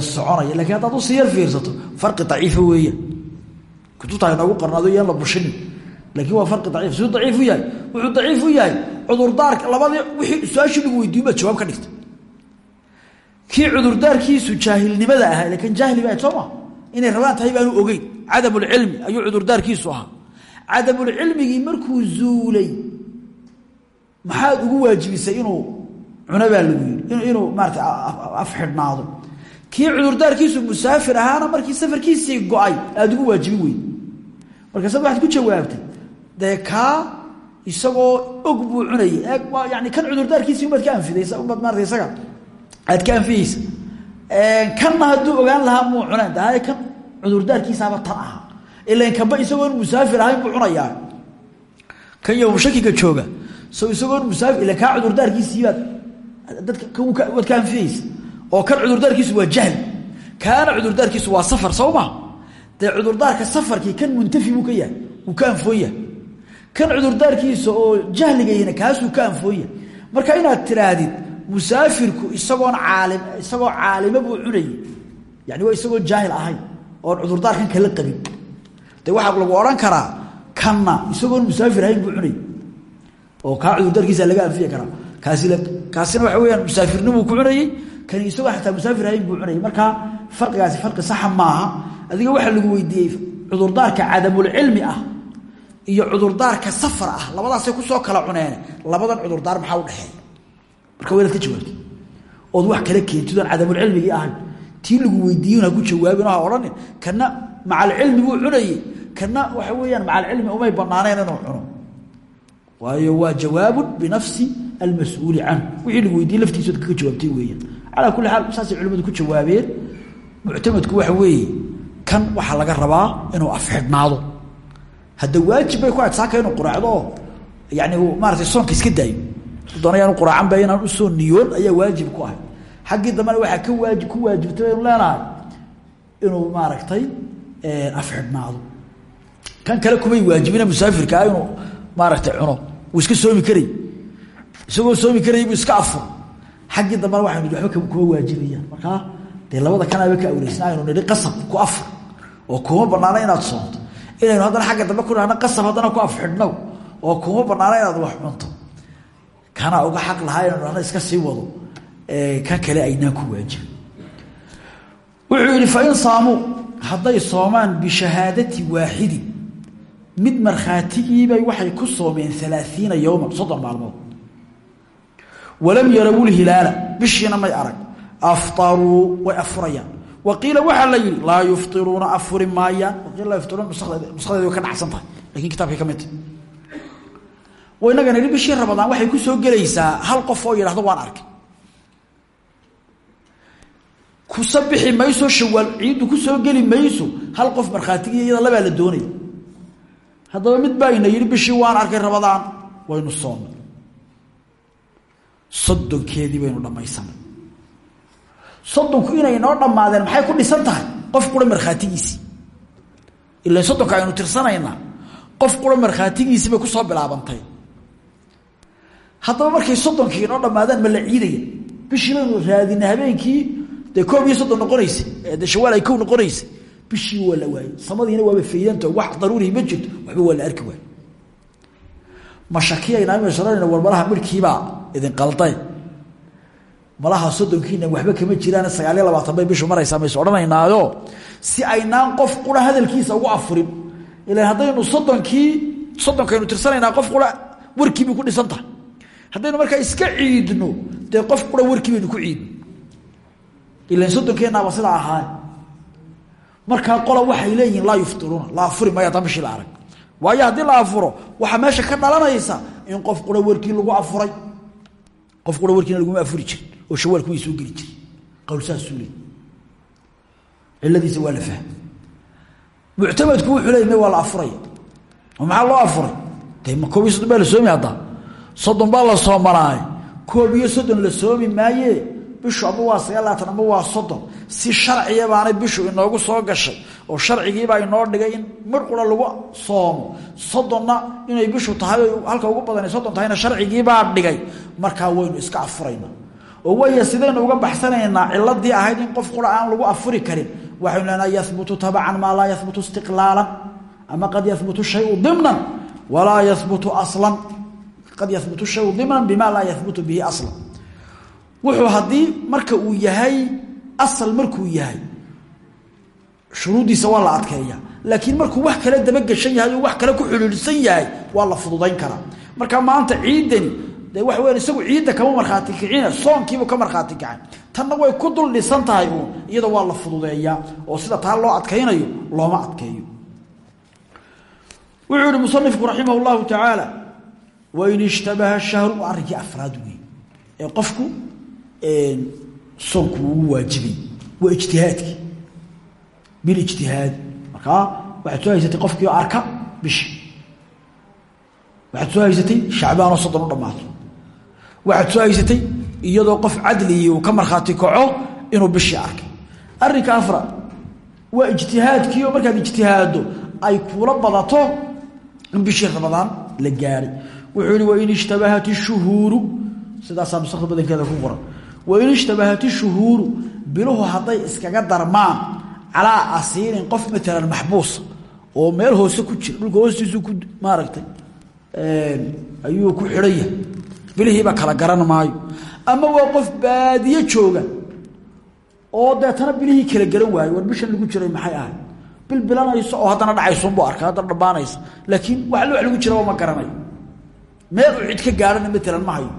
soconaya. Lakiin haddaad u sii yar fiirsato farqi daciifa weeyaan kutubta inoogu qarnaado yaan la bushini. Laakiin waa farqi daciif siduu daciif u wuxuu daciif u yahay. Cudurdaarka labadii wixii su'aashii lagu weydiiyo baad jawaab ka dhigta. Kii cudurdaarkiisu jaahilnimada ahaa lakiin jaahli baa soo ma? Inay rabaan tahay baanu ogeyn. Cadamulcilmi ayuu cudurdaarkiisu ahaa cadamulcilmigii markuu zuulay maxaad ugu waajibisay inuu cuno baa lagu yidhi inuu maarata afxidhnaado. Kii cudurdaarkiisu musaafir ahaana markii safarkiisii go'ay aada ugu waajibin weyd. Markaasa waxaad ku jawaabtay dee kaa isagoo og buu cunayay. Yani kan cudurdaarkiisii umaad ka anfidaysa umaad maarata isaga aad ka anfiyeysa kanna hadduu ogaan lahaa muu cuneen dahaye kan cudurdaarkiisaaba tan ahaa ilan kaba isagoon musaafir ahayn buu cunayaa kan yowmushakiga jooga so isagoon musaafir ila kaa cudurdaarkiisiibaad dadka waad ka anfiyeysa oo kan cudurdaarkiisu waa jahli kaana cudurdaarkiisu waa safar soo ma? Dee cudurdaarka safarkii kan muntafi buu ka yahay wuu ka anfoon yahay kan cudurdaarkiisa oo jahligayna kaasuu ka anfoon yahay marka inaad tiraahdid musaafirku isagoon caalim isagoo caalimo buu cunayay. Yani waa isagoo jaahil ahayn oon cudurdaarkan kala qabin de waxaa lagu odhan karaa kanna isagoon musaafir ahayn buu cunayay oo kaa cudurdaarkiisa laga anfiya karaa kaasi kaasina waxa weyaan musaafirnimuu ku cunayey. Kani isagoo xataa musaafir ahayn buu cunayay farqigaasi farqi saxa maaha. Adiga waxaa lagu weydiiyey cudurdaarka cadamulcilmi ah iyo cudurdaarka safar ah. Labadaasay ku soo kala cuneen. Labadan cudurdaar maxaa udhexeeya marka waa ka jawaabto ood wax kala keentid oon cadamulcilmigii ahayn tii lagu weydiiyin ku jawaabin oo ha odhanin. Kana macalcilmi buu cunayey kana waxa weeyaan macalcilmi umay banaaneen inuu cuno. Waayo waa jawaabun binafsi almas-uuli canhu wixii lagu kaga jawaabtay weeyaan. Calaa kulli xaal saasay culimadu ku jawaabeen muctamadku waxa weeye kan waxaa laga rabaa inuu afxidhnaado. Hadda waajib bay ku ahayd saaka inuu quraacdo. Oo yani maaratay soonka iska daayo. Doonayaan quraacanba inaan u soo niyoon ayaa waajib ku ahay. Xaggii dambena waxaa ka waajib ku waajibtay baynu leenahay inuu maaragtay afxidhnaado kan kale kumay waajibina musaafirkaa inuu maaragtay cuno. Wuu iska soomi karay. Isagoo soomi karayy buu iska afur. Xaggii dambena waxaynu waba kuma waajibayaan markaa dee labada kanaaba ka awleysna aynu nihi qasab ku afur. Oo kuma banaana inaad soonto. Inaynu haddana xagga dambe ku dhahno qasab haddana ku afxidhnow. Oo kuma banaana inaad wax cunto. Kana uga xaq lahaa inaynu iska sii wado. Kan kale aynaan ku waajibin wuxuu yidhi fain saamuu hadday soomaan bishahaadati waaxidi mid markhaatigiibay waxay ku soomeen alaaiina yowman soddon maalmood. Walam yarawu lhilaala bishiina may arag aftaruu way afurayaan. Wa qiila waxaa la yidhi laa yuftiruuna afuri maayaan nushadeedi way ka dhacsan tahay laakiin kitabkay ka mid. Tahy inaga nidhi bishii ramadaan waxay ku soo gelaysaa hal qof oo yidhahdo waan arkay. Kusa bixi mayso shawaal ciiddu ku soo geli mayso hal qof markhaatigii iyada la doonaya haddaba mid baa ina yidhi bishii waan arkay ramadaan waynu soomay. Soddonkeedii baynu dhammaysanay soddonku inay noo dhammaadeen maxay ku dhisan tahay? Qof qura markhaatigiisii. Ila soddonka aynu tirsanaynaa. Qof qura markhaatigiisii bay ku soo bilaabantay. Haddaba markay soddonkii noo dhammaadaan ma la ciidaya. Bishii baynu raadina habeenkii dee koob iyo soddon noqonaysay dee shawaal ay kow noqonaysay bishii waa la waayey. Samadiina waaba faydanta wax daruuri ma jirto waxba waa la arki waay mashakiyaynaamasharanayna war malaha midhkiibaa idin qalday. Malaha soddonkiina waxba kama jiraan sagaaliyo bay bishu maraysaa mayse odhanaynaayo? Si aynaan qof qura hadalkiisa ugu afurin ilan haddaynu soddonkii soddonkaynu tirsanaynaa qof qura warkiibay ku dhisan tahay haddaynu iska ciidno dee qof qura warkii ku ciidno. Ilan soddonkeenaaba sidaa ahaa markaa qola waxay leeyihiin laa yuftiruuna la afuri maayo haddaan bishii la arag. Waayo haddii la afuro waxaa meesha ka dhalanaysa in qof qura warkii lagu afuray. Qof qura warkiina laguma afuri jirin oo shawaalku way soo geli jiri qowlsaasuu leey ciladiisa waa la fahmay muctamadku wuxuu leey waa la afuraya oo maxaa loo afuray? De ma koob iyo soomi haddaa soddon baa la soomanaaye koob iyo soddon la soomi maaye bishu ama waa sagaal labaatan ama waa soddon. Si sharciya baanay bishu inoogu soo gashay oo sharcigiibaa inoo dhigay in mar qura lagu soomo. Soddonna inay bishu tahay halka ugu badan soddon tahayna sharcigiibaa dhigay. Markaa waynu iska afurayna. Oo waya sidaynu uga baxsanaynaa ciladii ahayd in qof qura lagu afuri karin. Waxaynu leenaha yahbutu tabcan maa laa yahbutu istiqlaalan ama qad yahbutu shayu dimnan walaa yahbutu aslan. Qad yahbutu shayu dimnan bima laa yahbutu bihi aslan wuxuu haddii marka uu yahay asal markuu yahay shuruuddiisa waa la adkeeya laakiin markuu wax kale dabageshan yahay oo wax kale ku xidhiidhsan yahay waa la fududayn karaa. Marka maanta ciidani de waxa weya isagu ciidda kama markhaati kicina soonkiibu ka markhaati kacay tanna way ku dul dhisan tahay uun iyada waa la oo sida taa loo adkaynayo looma adkeeyo. Wuxuu yihi musanifku raximah llahu tacaala wain ishtabaha shahru waa arrinkii qofku soonku ugu waajibay waa ijtihaadkii bilijtihaad markaa waxaad soo qofkii arka bishi waxaad soo haysatay shacbaanoo soddon u dhammaato waxaad iyadoo qof cadligii uu ka markhaati kaco inuu bishii arkay. Arrinka afra waa ijtihaadkii oo markaad ijtihaaddo ay kuula badato in bishii ramadaan la gaadhay wuxuu yihi wain ishtabahat ishuhuuru sidaasaa nusakda badankeeda ku qoran wain ishtabahat ishuhuuru biluhu hadday iskaga darmaan calaa asiirin qof maalan maxbuusa oo meel hoose ku jira dhulka hoostiisu ku maaragtay ayuu ku xidhan yahay bilihiiba kala garan maayo. Qof baadiye jooga oo deetana bilihii kala garan waayo war lagu jiray maxay ahay bil bilanayso oo haddana dhacaysunbuu arka haddana dhammaanaysa laakiin wax lagu jira ma garanayo. Meel uu cid ka gaadhana maalan ma hayo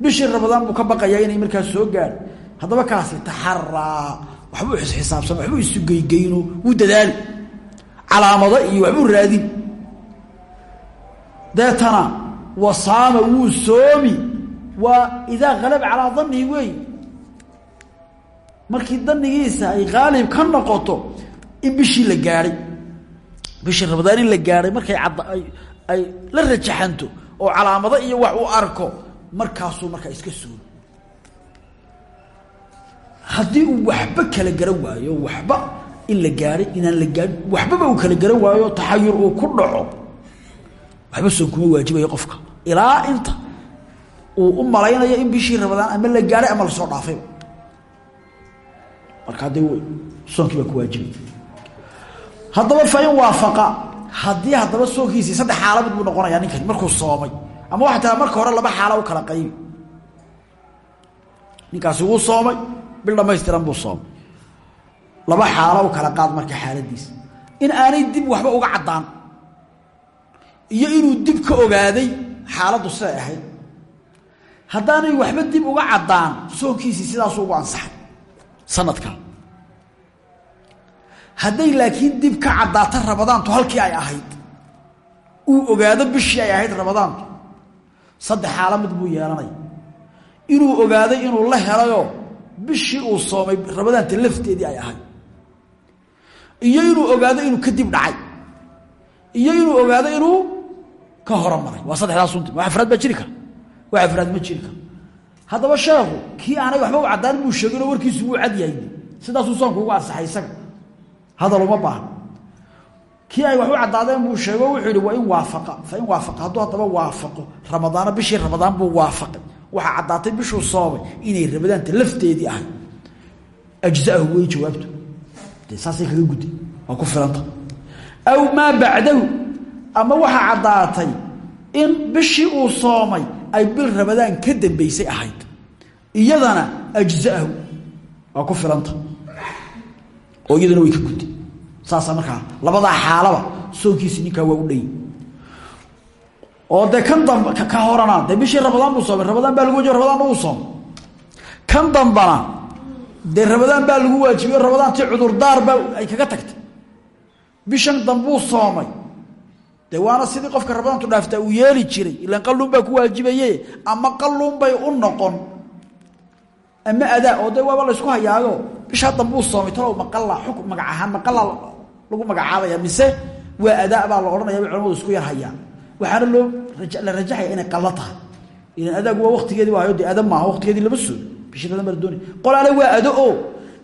bishii ramadaan buu ka baqayaa inay markaas soo gaadho haddaba kaasi taxaraa waxbuu isxisaabsan waxbuu isu geygeyno wuu dadaali calaamado iyo waxbuu raadin. Deetana wasaama wuu soomi waa idaa halab calaa danihi weey markii danigiisa ay haalib ka noqoto in bishii la gaadhay bishii ramadaan in la gaadhay markay ay la rajaxanto oo calaamado iyo wax uu arko markaasuu markaa iska soomi haddii uu waxba kala garan waayo waxba in la gaadhay inaan la gaadhin waxbaba uu kala garan waayo taxayur uu ku dhaco waxba soon kuma waajibayo qofka. Ilaa inta uu u malaynayo in bishii ramadaan ama la gaadhay ama la soo dhaafayba markaa dee soonkii baa ku waajibay. Haddaba fain waafaqa haddii haddaba soonkiisii saddex xaala mid buu noqonayaa ninkani markuu soomay ama waxaa tiraa marka hore laba xaala u kala qaybi ninkaasi wuu soomay bil dhamaystiran buu soomay. Laba xaalo u kala qaad marka xaaladiisa in aanay dib waxba uga caddaan. Iyo inuu dib ka ogaaday xaaladdu siday ahayd. Haddaanay waxba dib uga caddaan soonkiisii sidaasuu ugu ansaxay. Sanadka hadday laakiin dib ka caddaato ramadaantu halkii ay ahayd. Uu ogaado bishii ay ahayd ramadaantu saddex xaalo mid buu yeelanaya inuu ogaaday inuu la helayoo bishii uu soomay ramadaanta lafteedii ay ahayd. Iyo inuu ogaado inuu kadib dhacay. Iyo inuu ogaado inuu ka horomaray waa saddexdaas sunti wax afraad baa jiri kara? Wax afraad ma jiri karo haddaba sheekhu kii aanay waxba u caddaan buu sheeginoo warkiisu wuu cad yahay. Sidaasuu soonku ugu ansaxay isaga. Hadal uma baahno kii ay wax u caddaadeen buu sheego wuxuu yihi waa in waafaqa fa in waafaqa hadduu haddaba waafaqo ramadaano bishii ramadaan buu waafaqay. Waxaa caddaatay bishuu soomay inay ramadaanta lafteedii ahay ajzaahu wey jawaabtu. Saasay kaga gudday ku filanta. Aw maa bacdahu ama waxaa caddaatay in bishii uu soomay ay bil ramadaan ka dambaysay ahayd. Iyadana ajzaahu. Waa ku filanta. Oo iyadana way ka gudday saasa markaa labadaa xaalaba soonkiisi ninkaa waa u dhayi oo dee kan damb ka horana dee bishii ramadaan buu soomay ramadaan baa lagu wajiba ramadaanna uu soomay kan dambana dee ramadaan baa lagu waajibiyo ramadaantii cudurdaar baa ay kaga tagtay. Bishan dambuu soomay. Dee de waana sidii qofka rabadaantu dhaaftaa uu yeeli jiray ilan qalluun baa ku waajibaye ama qalluun bay u noqon. Ama adaa oo de waaba laysku hayaayo bishaa dambuu soomay talow maqala xuk magac ahaan maqala lagu magacaabaya mise waa adaa baa la odhanaya bay isku yar hayaan waxaana loo la rajaxaya inay qallo tahay. Ilan waa waktigeedii waayo de ada maaha waktigeedii lama soo bishii radan baa la doonaya qolaale waa ado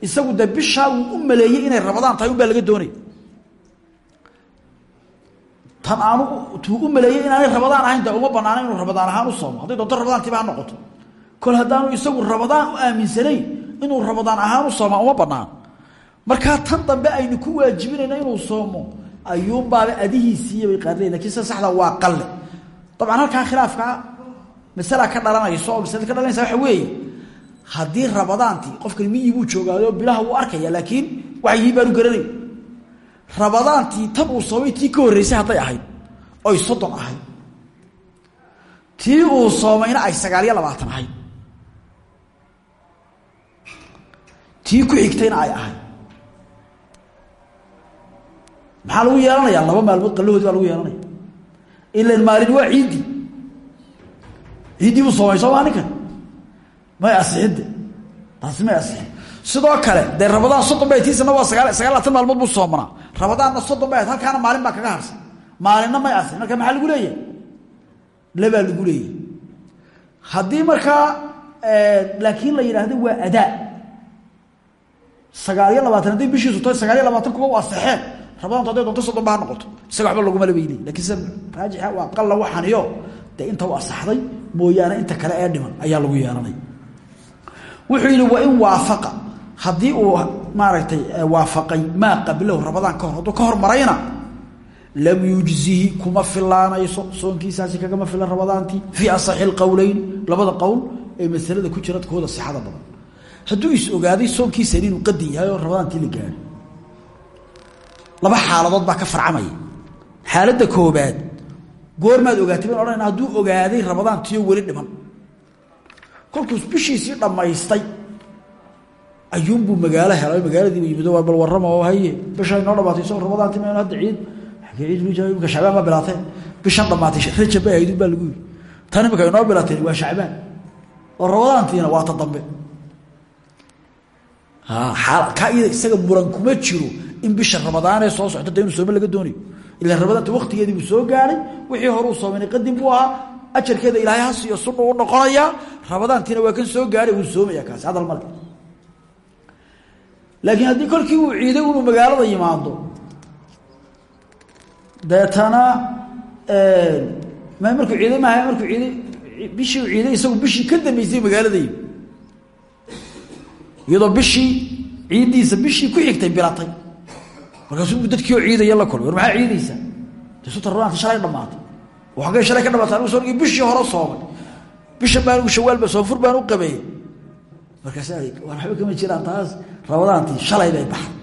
isagu de bishaa u maleeyey inay rabadaan tahay un baa laga doonaya tan aanu tuu u maleeyey inaanay rabadaan ahayn de uma banaana inuu rabadaan ahaan u soomo. Hadday doonto rabadaantiiba ha noqoto. Kol haddaanu isagu rabadaan u aaminsanayn inuu rabadaan ahaan u sooma uma banaan markaa tan dambe aynu ku waajibinayna inuu soomo ayuunbaaba adihiisiiya bay qaarle laakiin sida saxda waa qalle. Dabcan halkaa khilaafkaa masala ka dhalanayso oo masalada ka dhalanaysa waxa weeye. Haddii rabadaantii qofkani miyii buu joogaayo bilaha wuu arkaya laakiin waxyii baanu garanay. Rabadaantii tan uu soomay ka horreysay hadday ahayd oy soddon ahayd. Tii uu soomayna ay sagaaliyo labaatan ahayd. Tii ku xigtayna ay ahayd maxaa lagu yeelanayaa? Laba maalmood qallahoodii baa lagu yeelanaya ilan maalin waa ciiddii ciiddii buu soomay soo maa ninkan? May asixin sidoo kale dee rabadaan soddon bay waa sagaa sagaal labaatan maalmood buu soomanaa. Rabadaanna soddon bay ahayd halkaana maalin baa kaga harsan. Maalinna may asixin marka maxaa lagu leeyahay? Labaa lagu leeyahay. Haddii markaa laakiin la yidhaahdo waa adaa sagaaliyo labaatan haddii bishiisu tahay sagaaliyo labaatan kuba u asixeen rabadaantu hadday doonto soddon ba ha noqoto. Isaga waxba laguma labayley lakiin sida raajixa waa qalla waxaniyo dee inta u asaxday mooyaane inta kale ee dhiman ayaa lagu yeelanay. Wuxuu yidhi wain waafaqa. Haddii uu maaragtay waafaqay maa qablahu rabadaan ka hor hadduu ka hormarayna lam yujzihi kuma filaanayso soonkiisaasi kagama filan rabadaantii fii asaxi lqowleyn labada qowl ee masalada ku jira kooda sixada badan. Hadduu is ogaaday soonkiisani inuu qadan yahay oo rabadaantii la gaadho laba xaaladood baa ka farcamaya xaaladda koobaad goormaad ogaatay ban odhanayna hadduu ogaaday rabadaantiyo weli dhiman. Kolkuu bishiisii dhammaystay ayuunbuu magaalo helay magaaladiiba yimid waa bal warrama oo haye. Bisha inoo dhamaatay isagoo rabadaanti maynu hadda ciid. Agee ciid imika shacbaan baa bilaateen bishan dhamaatay rajab bay baa lagu yiri tan imika inoo bilaateen waa shacbaan. Oo rabadaantiina waa ta dambe isaga muran kuma jiro in bisha ramadaanee soo socto de inu soome laga doonayo. Ila rabadaanta waktigeedii buu soo gaaray wixii horuu soomayna qadim buu ahaa ajarkeeda ilaahay ha siiyo sunna u noqonayaa rabadaantiina waa kan soo gaaray wuu soomaya kaasi hadal male laakiin haddii kolkii uu ciiday inuu magaalada yimaado deetana m markuu ciiday maaha markuu ciiday bishii ciiday isagu bishii ka dambeysay magaalada iyadoo bishii ciiddiisa bishii ku xigtay bilatay markaasuu dadkii oo ciidaya la kulay war maxaa ciidaysaa de rabadaanti shalay dhamaatay oo xaggay shalay ka dhamaatay anigu soonigii bishii hore soomay. Bisha baan anigu shawaalba soonfur baan u qabeeyey markaas war waxba kama jiraan taas. Rabadaantii shalay bay baxday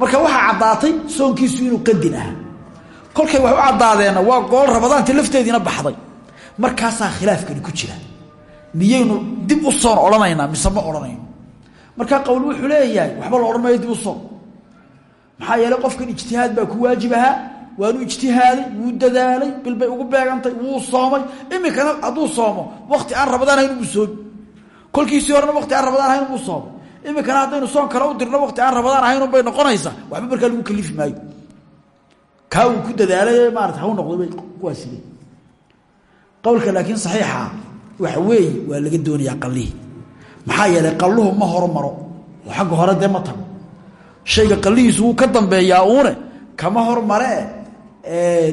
marka waxaa caddaatay soonkiisu inuu qadin kolkay wax u caddaadeenna waa gool rabadaantii lafteediina baxday. Markaasaa khilaafkani ku jira miyaynu dib u soon odhanaynaa mise ma odhanayno markaa qowl wuxuu leeyahay waxba la odhan dib u soon maxaa yeeley qofkan ijtihaad baa ku waajib ahaa waanu ijtihaaday wuu dadaalay bilbay ugu beegantay wuu soomay iminkana hadduu soomo wakti aan rabadaan hayn buu soomi. Kolkiisii horena wakti aan rabadaan ahayn buu soomay iminkana haddaynu soon kale u dirno wakti aan rabadaan ahayn bay noqonaysaa waxba markaa lagu kalifi maayo. Kaa uu ku dadaalay maarata hau noqday bay kuwaasile qowlka laakiin saxiixa waxa weeye waa laga doonayaa qallihii maxaa yeelay qalluhu ma hormaro oo xagga hore dee ma tago. Shayga qallihiisu wuu ka dambeeyaa uune kama hormare.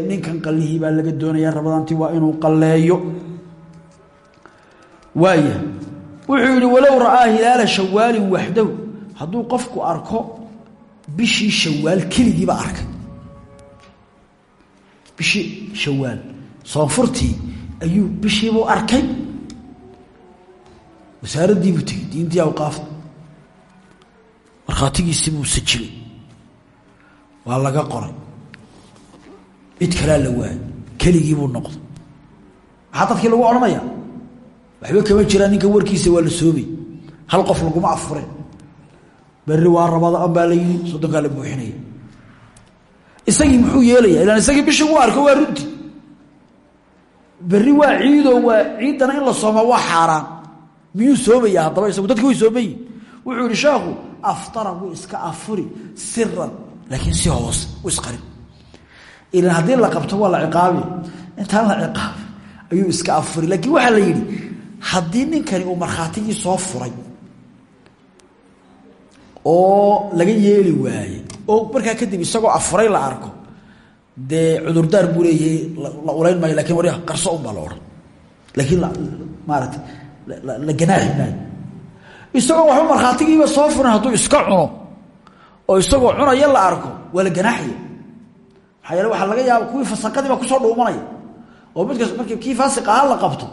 Ninkan qallihii baa laga doonayaa rabadaantii waa inuu qalleeyo. Waaya wuxuu yidhi walow ra'aa hilaala shawaalin waxdahu hadduu qofku arko bishii shawaal keligiiba arkay bishii shawaal. Soonfurtii ayuu bishiibuu arkay wasaaraddiibuu tegey diintii awqaafta markhaatigiisii buu sajilay waa laga qoray. Cid kalaa la waayay. Keligii buu noqday. Maxaa dadkii lagu odhanaya? Waxba kama jiraan ninka warkiisa waa la soomay. Hal qof laguma afureen berri waa rabada an baa la yidhi soddonkaa la buuxinaya isagii muxuu yeelaya ilaan isagii bishii u arko waa runti berri waa ciido waa ciiddana in la sooma waa xaaraan miyuu soomaya haddaba isagu? Dadki way soomayi wuxuu sheekhu aftara wuu iska afuri siran laakiin si hoose u isqarin. Ilan haddii la qabto waa la ciqaabi. Intaan la ciqaabi ayuu iska afuri. Laakiin waxaa la yidhi haddii ninkani uu markhaatigii soo furay oo laga yeeli waayey oo markaa kadib isagoo afuray la arko dee cudurdaar buu leeyahay la ulayn maayo laakiin war qarso un baa la odhan. Laakiin maarata la ganaaxi maayo isagoo waxba markhaatigiiba soo furan hadduu iska cuno oo isagoo cunaya la arko waa la ganaaxaya. Maxaa laga yaaba kuwii fasaqadii baa ku soo dhuumanaya oo midkas markii kii faasiq ahaa la qabto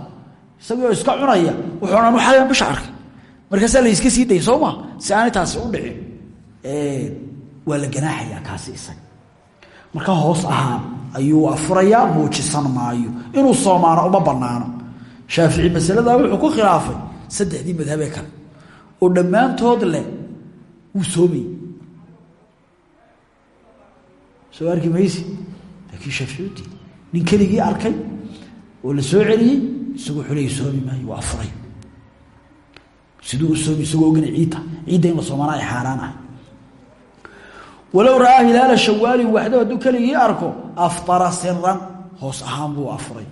isagoo iska cunaya wuxuu ohan xalayaan bisha arkay. Markaasaa la iska sii day soo ma si aanay taasi u dhicin. Waa la ganaaxayaa kaasi isaga. Marka hoos ahaan ayuu afurayaa muujisan maayo. Inuu soomaano uma banaano shaafici masaladaa wuxuu ku khilaafay saddexdii madhabee kale. Oo dhammaantood leh wuu soomay. Soo arki maysi laakiin shaaficiyuti nin keligii arkay oo la soo celiyey isagoo xulay soomi maayo waa afuray siduu u soomi isagoo ogina ciidta ciidda in la soomaana ay xaaraan ahay walow ra'aa hilaala shawaalin waxdo hadduu keligii arko aftara siran hoos ahaan buu afuray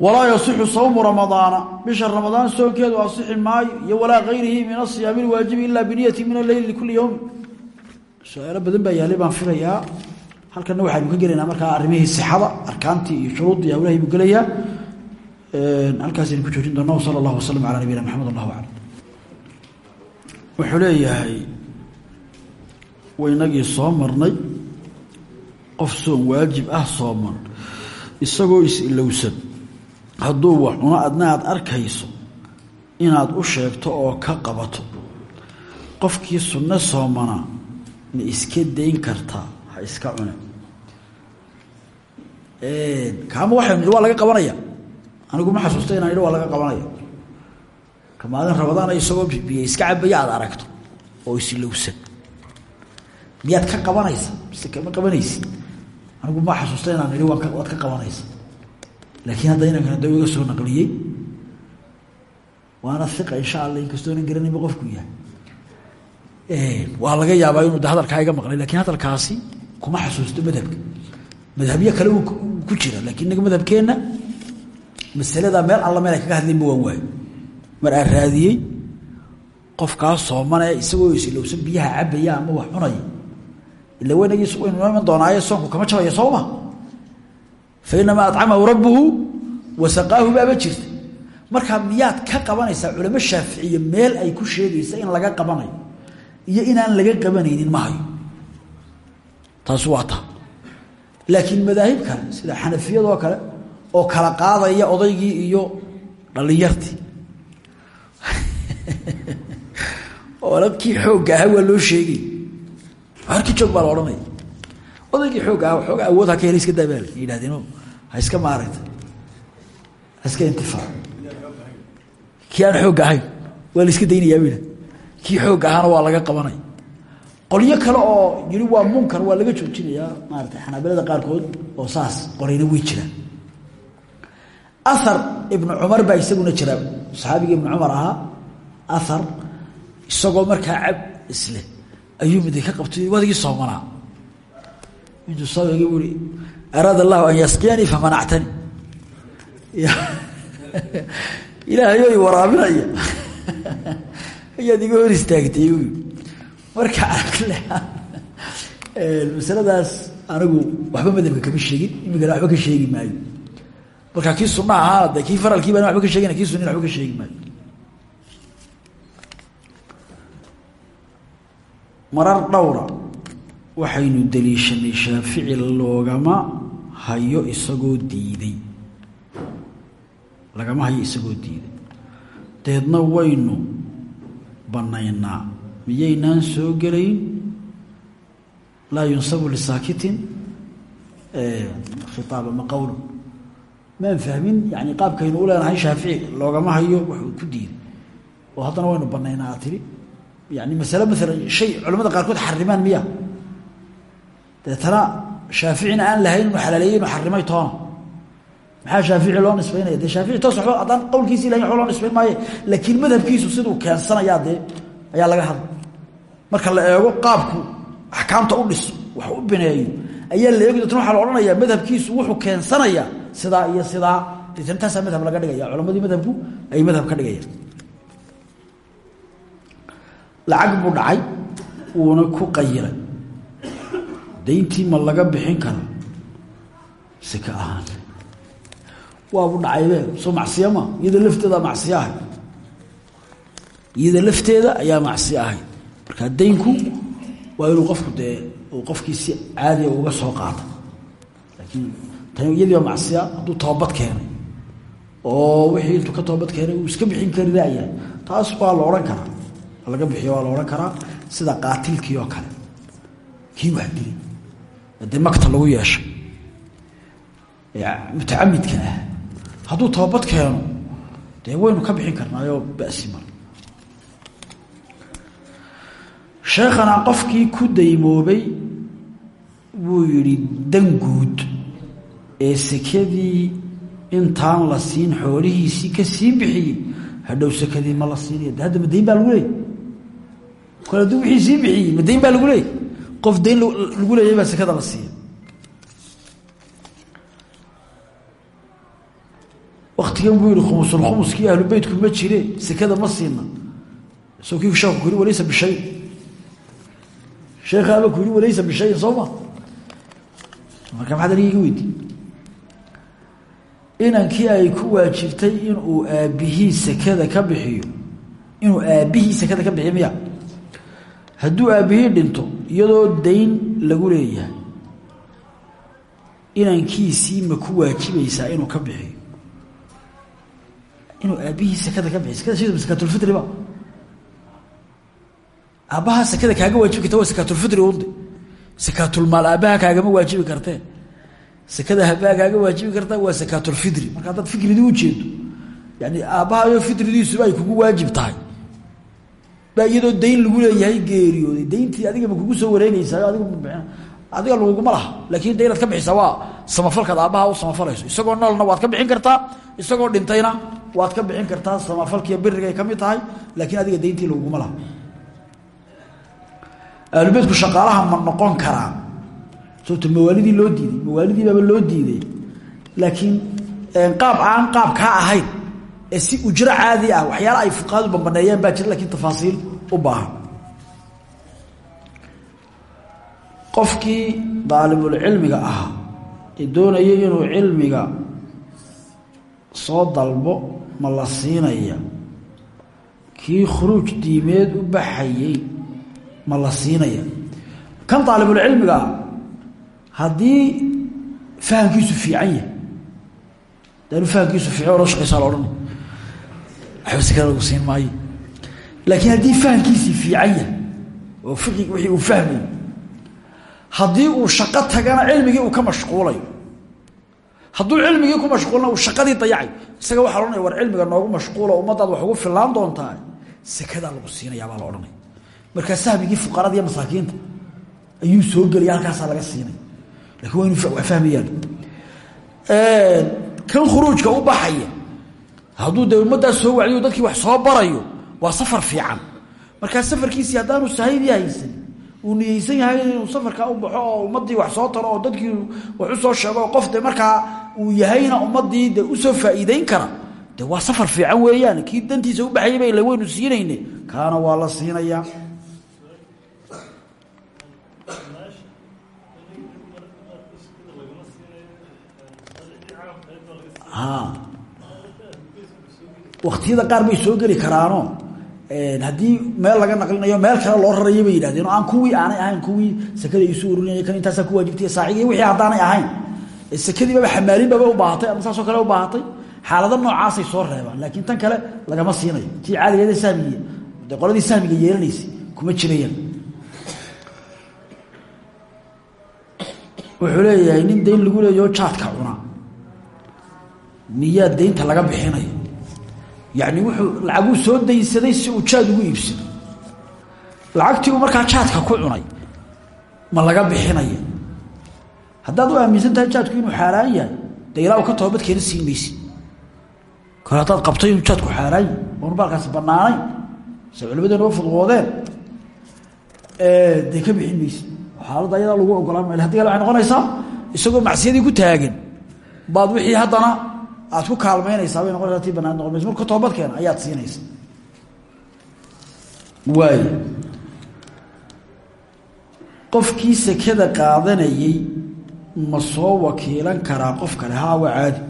walaa yasixu sawmu ramadaana. Bisha ramadaan soonkeedu asixi maayo iyo walaa gayrihi min asiyaami lwaajibi ila biniyati min aleyli likuli yowmi su'aalo badan baa yaalay baan filayaa. Halkana waxaynu ka gelaynaa markaa arrimihii sixada arkaantii iyo shuruuddii hawlahay buu gelayaa. Halkaasaynu ku joojin doona sala allahu wasalam calaa nabiyina maxamed allahu aclam. Wuxuu leeyahay waynagii soo marnay qof soon waajib ah sooman isagoo is-ilowsan hadduu wax cuno adna aad arkayso inaad u sheegto oo ka qabato. Qofkii sunno soomanaa ma iska dayn kartaa ha iska cune kaama nidhi waa laga qabanaya. Anigu ma xasuusta inaan idhi waa laga qabanaya. Ka maalin rabadaan isagoo biyo iska cabaya aad aragto oo isilowsan miyaad ka qabanaysa? Mise kama qabanaysid? Anigu ma xasuusta inaan idhi waad ka qabanaysa laakiin hadda inankana da iga soo naqliyey waana iqa insha alla inkastoo inan garanayba qofku yahay. Waa laga yaabaa inuu de hadalkaa maqlay laakiin hadalkaasi kuma xasuusto madhabka. Madhabyo kale ku jira laakiin inaga madhabkeenna masaladaa meel alla meel ay kaga hadlaynba waan mar aan raadiyey qofkaa soomane isagoo isilowsan biyaha cabaya ama wax cunaya ila weynagiis waynu noo iman doonaaye soonku kama jabaya sooma fa inamaa acamahu rabbuhu wasaqaahu baaba jirta. Markaa miyaad ka qabanaysaa culamo shaaficiye meel ay ku sheegaysa in laga qabanayo iyo inaan laga qabanaynin ma hayo. Taasi waa taa laakiin madaahib kale sida xanafiyadoo kale oo kala qaadaya odaygii iyo dhalinyartii. Oo kii xoogga ahaa waa loo sheegay. Harki joog baa la odaygii xoogga aha xooga awood ha ka hela iska daabaal yidhahdeen ha iska maaragta iska intifaac. Kii aan xoogga waa la iska daynayaa bida kii xoogga ahaana waa laga qabanaya qolyo kale oo yidhi waa munkar waa laga joojinayaa maarata xanaabilada qaarkood oo saas qorayna way jiraan. Ahar ibnu cumar baa isaguna jira. Saxaabigii ibnu cumar ahaa ahar isagoo markaa cab isle ayuu miday ka qabtay wadigii soomanaa intuu soo eegay buu i araada allahu an yasqiyanii famanactani ilaahay o i waraabinaya ayaad iga hor istaagtay marka masaladaas anigu waxba madhabka kama sheegin imikana waxba ka sheegi maayo. Marka kii suna ahaana de kii faralkii baan waba ka sheegina kii sunina waba ka sheegi maayo. Marar dhowra waxaynu daliishanay shaafici loogama hayo isagoo diiday. Lagama hayo isagoo diiday. Deedna waynu banaynaa miyaynaan soo gelayn? Laa yunsabu lisaakitin? Khitaab ama qowlu maan fahmin yani qaabkaynu u leenahay shaafici loogama hayo waxuu ku diiday. Oo haddana waynu banaynaa tiri. Yani masale maalan shay culamada qaarkood xarimaan miya deetana shaaficina aan lahayn inuu xalaaleeyey inuu xarimay toona maxaa shaafici loo nisbaynaya? Dee shaafici toos waba haddaan qowlkiisi ilahin waba loo nisbayn maaye laakiin madhabkiisu siduu keensanayaa dee ayaa laga hadla marka la eego qaabku axkaamta u dhiso wax u bineeyo ayaa la eegi deetna waxaa la odhanayaa madhabkiisu wuxuu keensanayaa sidaa iyo sidaa. Taasaa madhab laga dhigaya culamadii madhabku ay madhab ka dhigayaan. Lacag buu dhacay wuuna ku qayiray dayntii ma laga bixin karo? Sika ahaan. Waabu dhacaybe soo macsiya ma? Iyada lafteeda macsiyo ahay. Iyada lafteeda ayaa macsiyo ahay. Markaa daynku waa inuu qofku dee uu qofkii si caadiya uga soo qaata laakiin tani iyadiiba macsiya hadduu toobad keenay. Oo wixii intuu ka toobad keenay uu iska bixin kari taas waa la odhan karaa. Laga bixiyo waa la odhan karaa sida qaatilkii oo kale. Kii wax dilay dee makta lagu yeeshay mutacamidka ah. Hadduu toobad keeno dee waynu ka bixin karnaayoo basi mal sheekhana qofkii ku daymoobay buu yidhi danguud ee sekadii intaan la siin xoolihiisii ka sii bixiyey hadhow sekadii ma la siinaya de hadda madayn baa lagu leeyay. Kole hadduu wixii sii bixiyey madayn baa lagu leeyay qof dayn lagu leeyay baa sekada la siiya waktigan buu yihi khumusul khumuskii ahlu beytku ma jire sekada ma siina. Soo kii sheeku ku yihi walaysa bishay. Sheekhaaba ku yihi walaysa bishayin soo ma. Marka maxaad aniga iga weydi inankii ay ku waajibtay inuu aabbihii sekada ka bixiyo inuu aabbihii sekada ka bixiyo hadduu aabbihii dhinto iyadoo dayn lagu leeyahay inankiisii ma ku waajibaysaa inuu ka bixiyo inuu aabbihii sekada ka bixiyo sekada shid sakaatulfitri ba. Aabbaha sekada kaaga waajibi karta waa sakaatulfitri unde sakaatulmaal aabbaha kaagama waajibi kartee sekada habaa kaaga waajibi karta waa sakaatulfitri marka haddaad fikridii ujeedo yani aabbahayo fitridiisuba ay kugu waajib tahay baa iyadoo dayn lagu leeyahay geeriyooday. Dayntii adiga ma kugu soo wareegeysaa adiga adiga laguguma laha. Laakiin de inaad ka bixisaa waa samafalkaad aabbaha u samafalayso isagoo noolna waad ka bixin kartaa isagoo dhintayna waad ka bixin kartaa. Samafalkiiyo birigay ka mid tahay laakiin adiga dayntii laguguma laha. Ahlubeedku shaqaalaha ma noqon karaa sababto mawaalidii loo diiday mawaalidii baaba loo diiday laakiin qaab aan qaab kaa ahayn si ujro caadi ah waxyaala ay fuqahadu bambaneeyaan baa jira lakiin tafaasiil u baahan. Qofkii daalibulcilmiga ahaa ee doonaya inuu cilmiga soo dalbo ma la siinaya. Kii khuruuj diimeed u baxayey ma la siinaya. Kan daalibulcilmiga ah haddii fahamkiisu fiican yahay daanu fahamkiisu fiican odhanay waxba sekada lagu siin maayo. Laakiin haddii fahamkiisii fiican yahay oo fiqi wixii uu fahmayo haddii uu shaqo tagana cilmigii uu ka mashquulayo hadduu cilmigii ku mashquulna uu shaqadii dayacay isaga waxaa la odhanaya war cilmiga noogu mashquulo ummadaad wax ugu fillaan doontaa sekadaa lagu siinayaabaa la odhanaya markaa sahmigii fuqarada iyo masaakiinta ayuu soo gelaya halkaasaa laga siinay. Lakin waa fahmayaan kan khuruujka u baxaya hadduu dee ummaddaas soo wacdiyo dadkii wax soo barayo waa safar fiican. Markaa safarkiisii haddaanu sahaydii haysan uu niyeysan yahay inuu safarkaa u baxo oo ummaddii wax soo taro oo dadkii wax u soo sheego oo qof de markaa uu yahayna ummaddii de u soo faa'iideyn kara de waa safar fiican weeyaan. Kii dantiisa u baxayaba ila waynu siinayne kaana waa la siinayaa waktiyada qaar bay soo geli karaano. Haddii meel laga naqlinayo meel kale loo rarayo bay yidhahdeen oo aan kuwii aanay ahayn kuwii sekada isu urinaya kan intaasaa ku waajibtay saacigii wixii haddaanay ahayn. Sekadiibaba xamaalinbaba u baahatay ama saasoo kale u baahatay xaalado noocaasay soo reebaan. Laakiin tan kale lagama siinayo tii caadigeeda sahmiga de qoladii sahmiga yeelanaysa kuma jirayaan wuxuu leeyahay nin dayn lagu leeyaho jaadka cuna miyaa daynta laga bixinayo yacni wuxuu lacaguu soo daynsaday si uu jaad ugu iibsado. Lacagtii uu markaa jaadka ku cunay ma laga bixinaya. Haddaad u aaminsan tahay jaadku inuu xaaraan yahay dee ilaa ka toobad keena siin maysid. Kole haddaad qabto inuu jaadku xaaraan yahay oonu baalkaasi banaanayn se culimadeena u fudwoodeen dee ka bixin maysid. Xaaladda ayadaa lagu ogolaan ma hadi kale isagoo macsiyadii ku taagan baad wixii haddana aad ku kaalmaynaysaa bay noqonaysaa tii banaan noqon. Marka toobad keena ayaad siinaysa waay qofkii sekada qaadanayey ma soo wakiilan karaa qof kale haa waa caadi.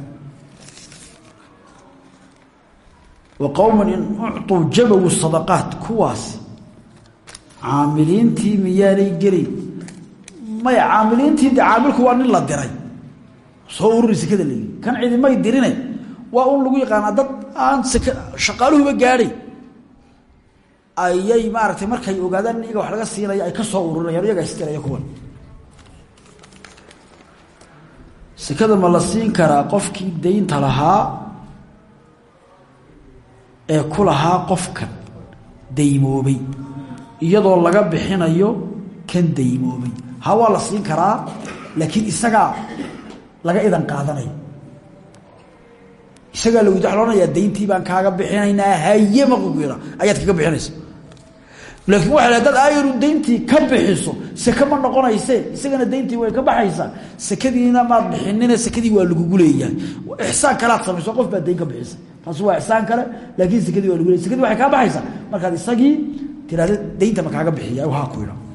Wa qowman in ucطuu jabawu sadaqaat kuwaas caamiliintii miyaanay gelayn maya caamiliintii de caamilku waa nin la diray. Soo ururi sekada lagi kan cidimay dirine. Waa un lagu yaqaanaa dad aan shaqaaluhuba gaadhay ayay maaragtay markay ogaadaan iyaga wax laga siinaya ay ka soo ururinayaan iyaga isdiraya kuwan. Sekada ma la siin karaa qofkii daynta lahaa ee ku lahaa qofkan daymoobay iyadoo laga bixinayo kan daymoobay. Ha waa la siin karaa laakiin isagaa laga idan qaadanayo isagaa la wid wa loodhanayaa dayntii baan kaaga bixinaynaa haye maqugeeda ayaad kaga bixinaysa. Laakiin waa hadaad aayanu dayntii ka bixiso seke ma noqonayse isagana dayntii way ka baxaysaa. Sekadiina maad bixinine sekadii waa lagugu leeyahay ixsaan kalead samayso qof baad dayn ka bixisa. Taasi waa ixsaan kale laakiin sekadii waa lagu leyahy sekadii waxay kaa baxaysaa. Markaad isagii tirahda daynta ma kaaga bixiya ha ku idha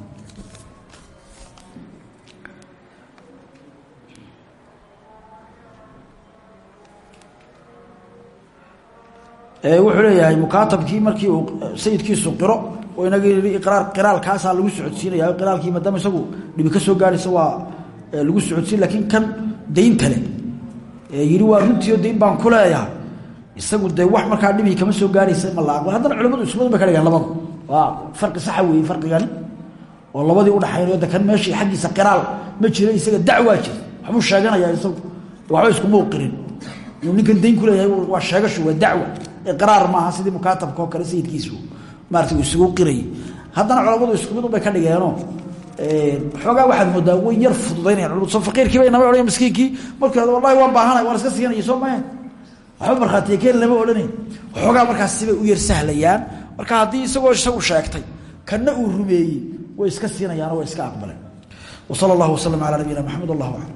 wuxuu leeyahay mukaatabkii markii uu sayidkiisu qiro oo iqraar qiraalkaasaa lagu socodsiinaya qiraalkii maadaama isagu dhibi ka soo gaaraysa waa lagu socodsiin laakiin kan daynta leh. Yidhi waa runtiio dayn baan ku isagu dee wax markaa dhibii kama soo gaaraysa ma la aqbal haddana culimadu ismadu bay ka labada waa farqi saxa weeye farqigani oo labadii udhaxaynayo de kan meeshii xaggiisa qiraal ma jiro isaga dacwaa jira. Waxbuu sheeganayaa isagu waxba iskumau qirin inuu ninkan dayn ku leeyahay waa sheegashu waa dacwa iqraar maaha sidii mukaatabka oo kale sayidkiisu maarata isugu qirayay haddana culamadu isku mid unbay ka dhigeenoo xoogaa waxaad moodaa way yar fududaynayaan culamadu soo faqiirkii bay nama odhanayan miskiinkii wallahi waan baahanay waan iska siinaya soo mahe waxba markhaatiya keen lama odhanayn xoogaa markaas sibay u yar sahlayaan. Marka haddii isagoo isagu sheegtay kanna uu rumeeyey way iska siinayaano way iska aqbaleen wa sala allahu wasalam calaa nabiyina maxamed wallahu aclam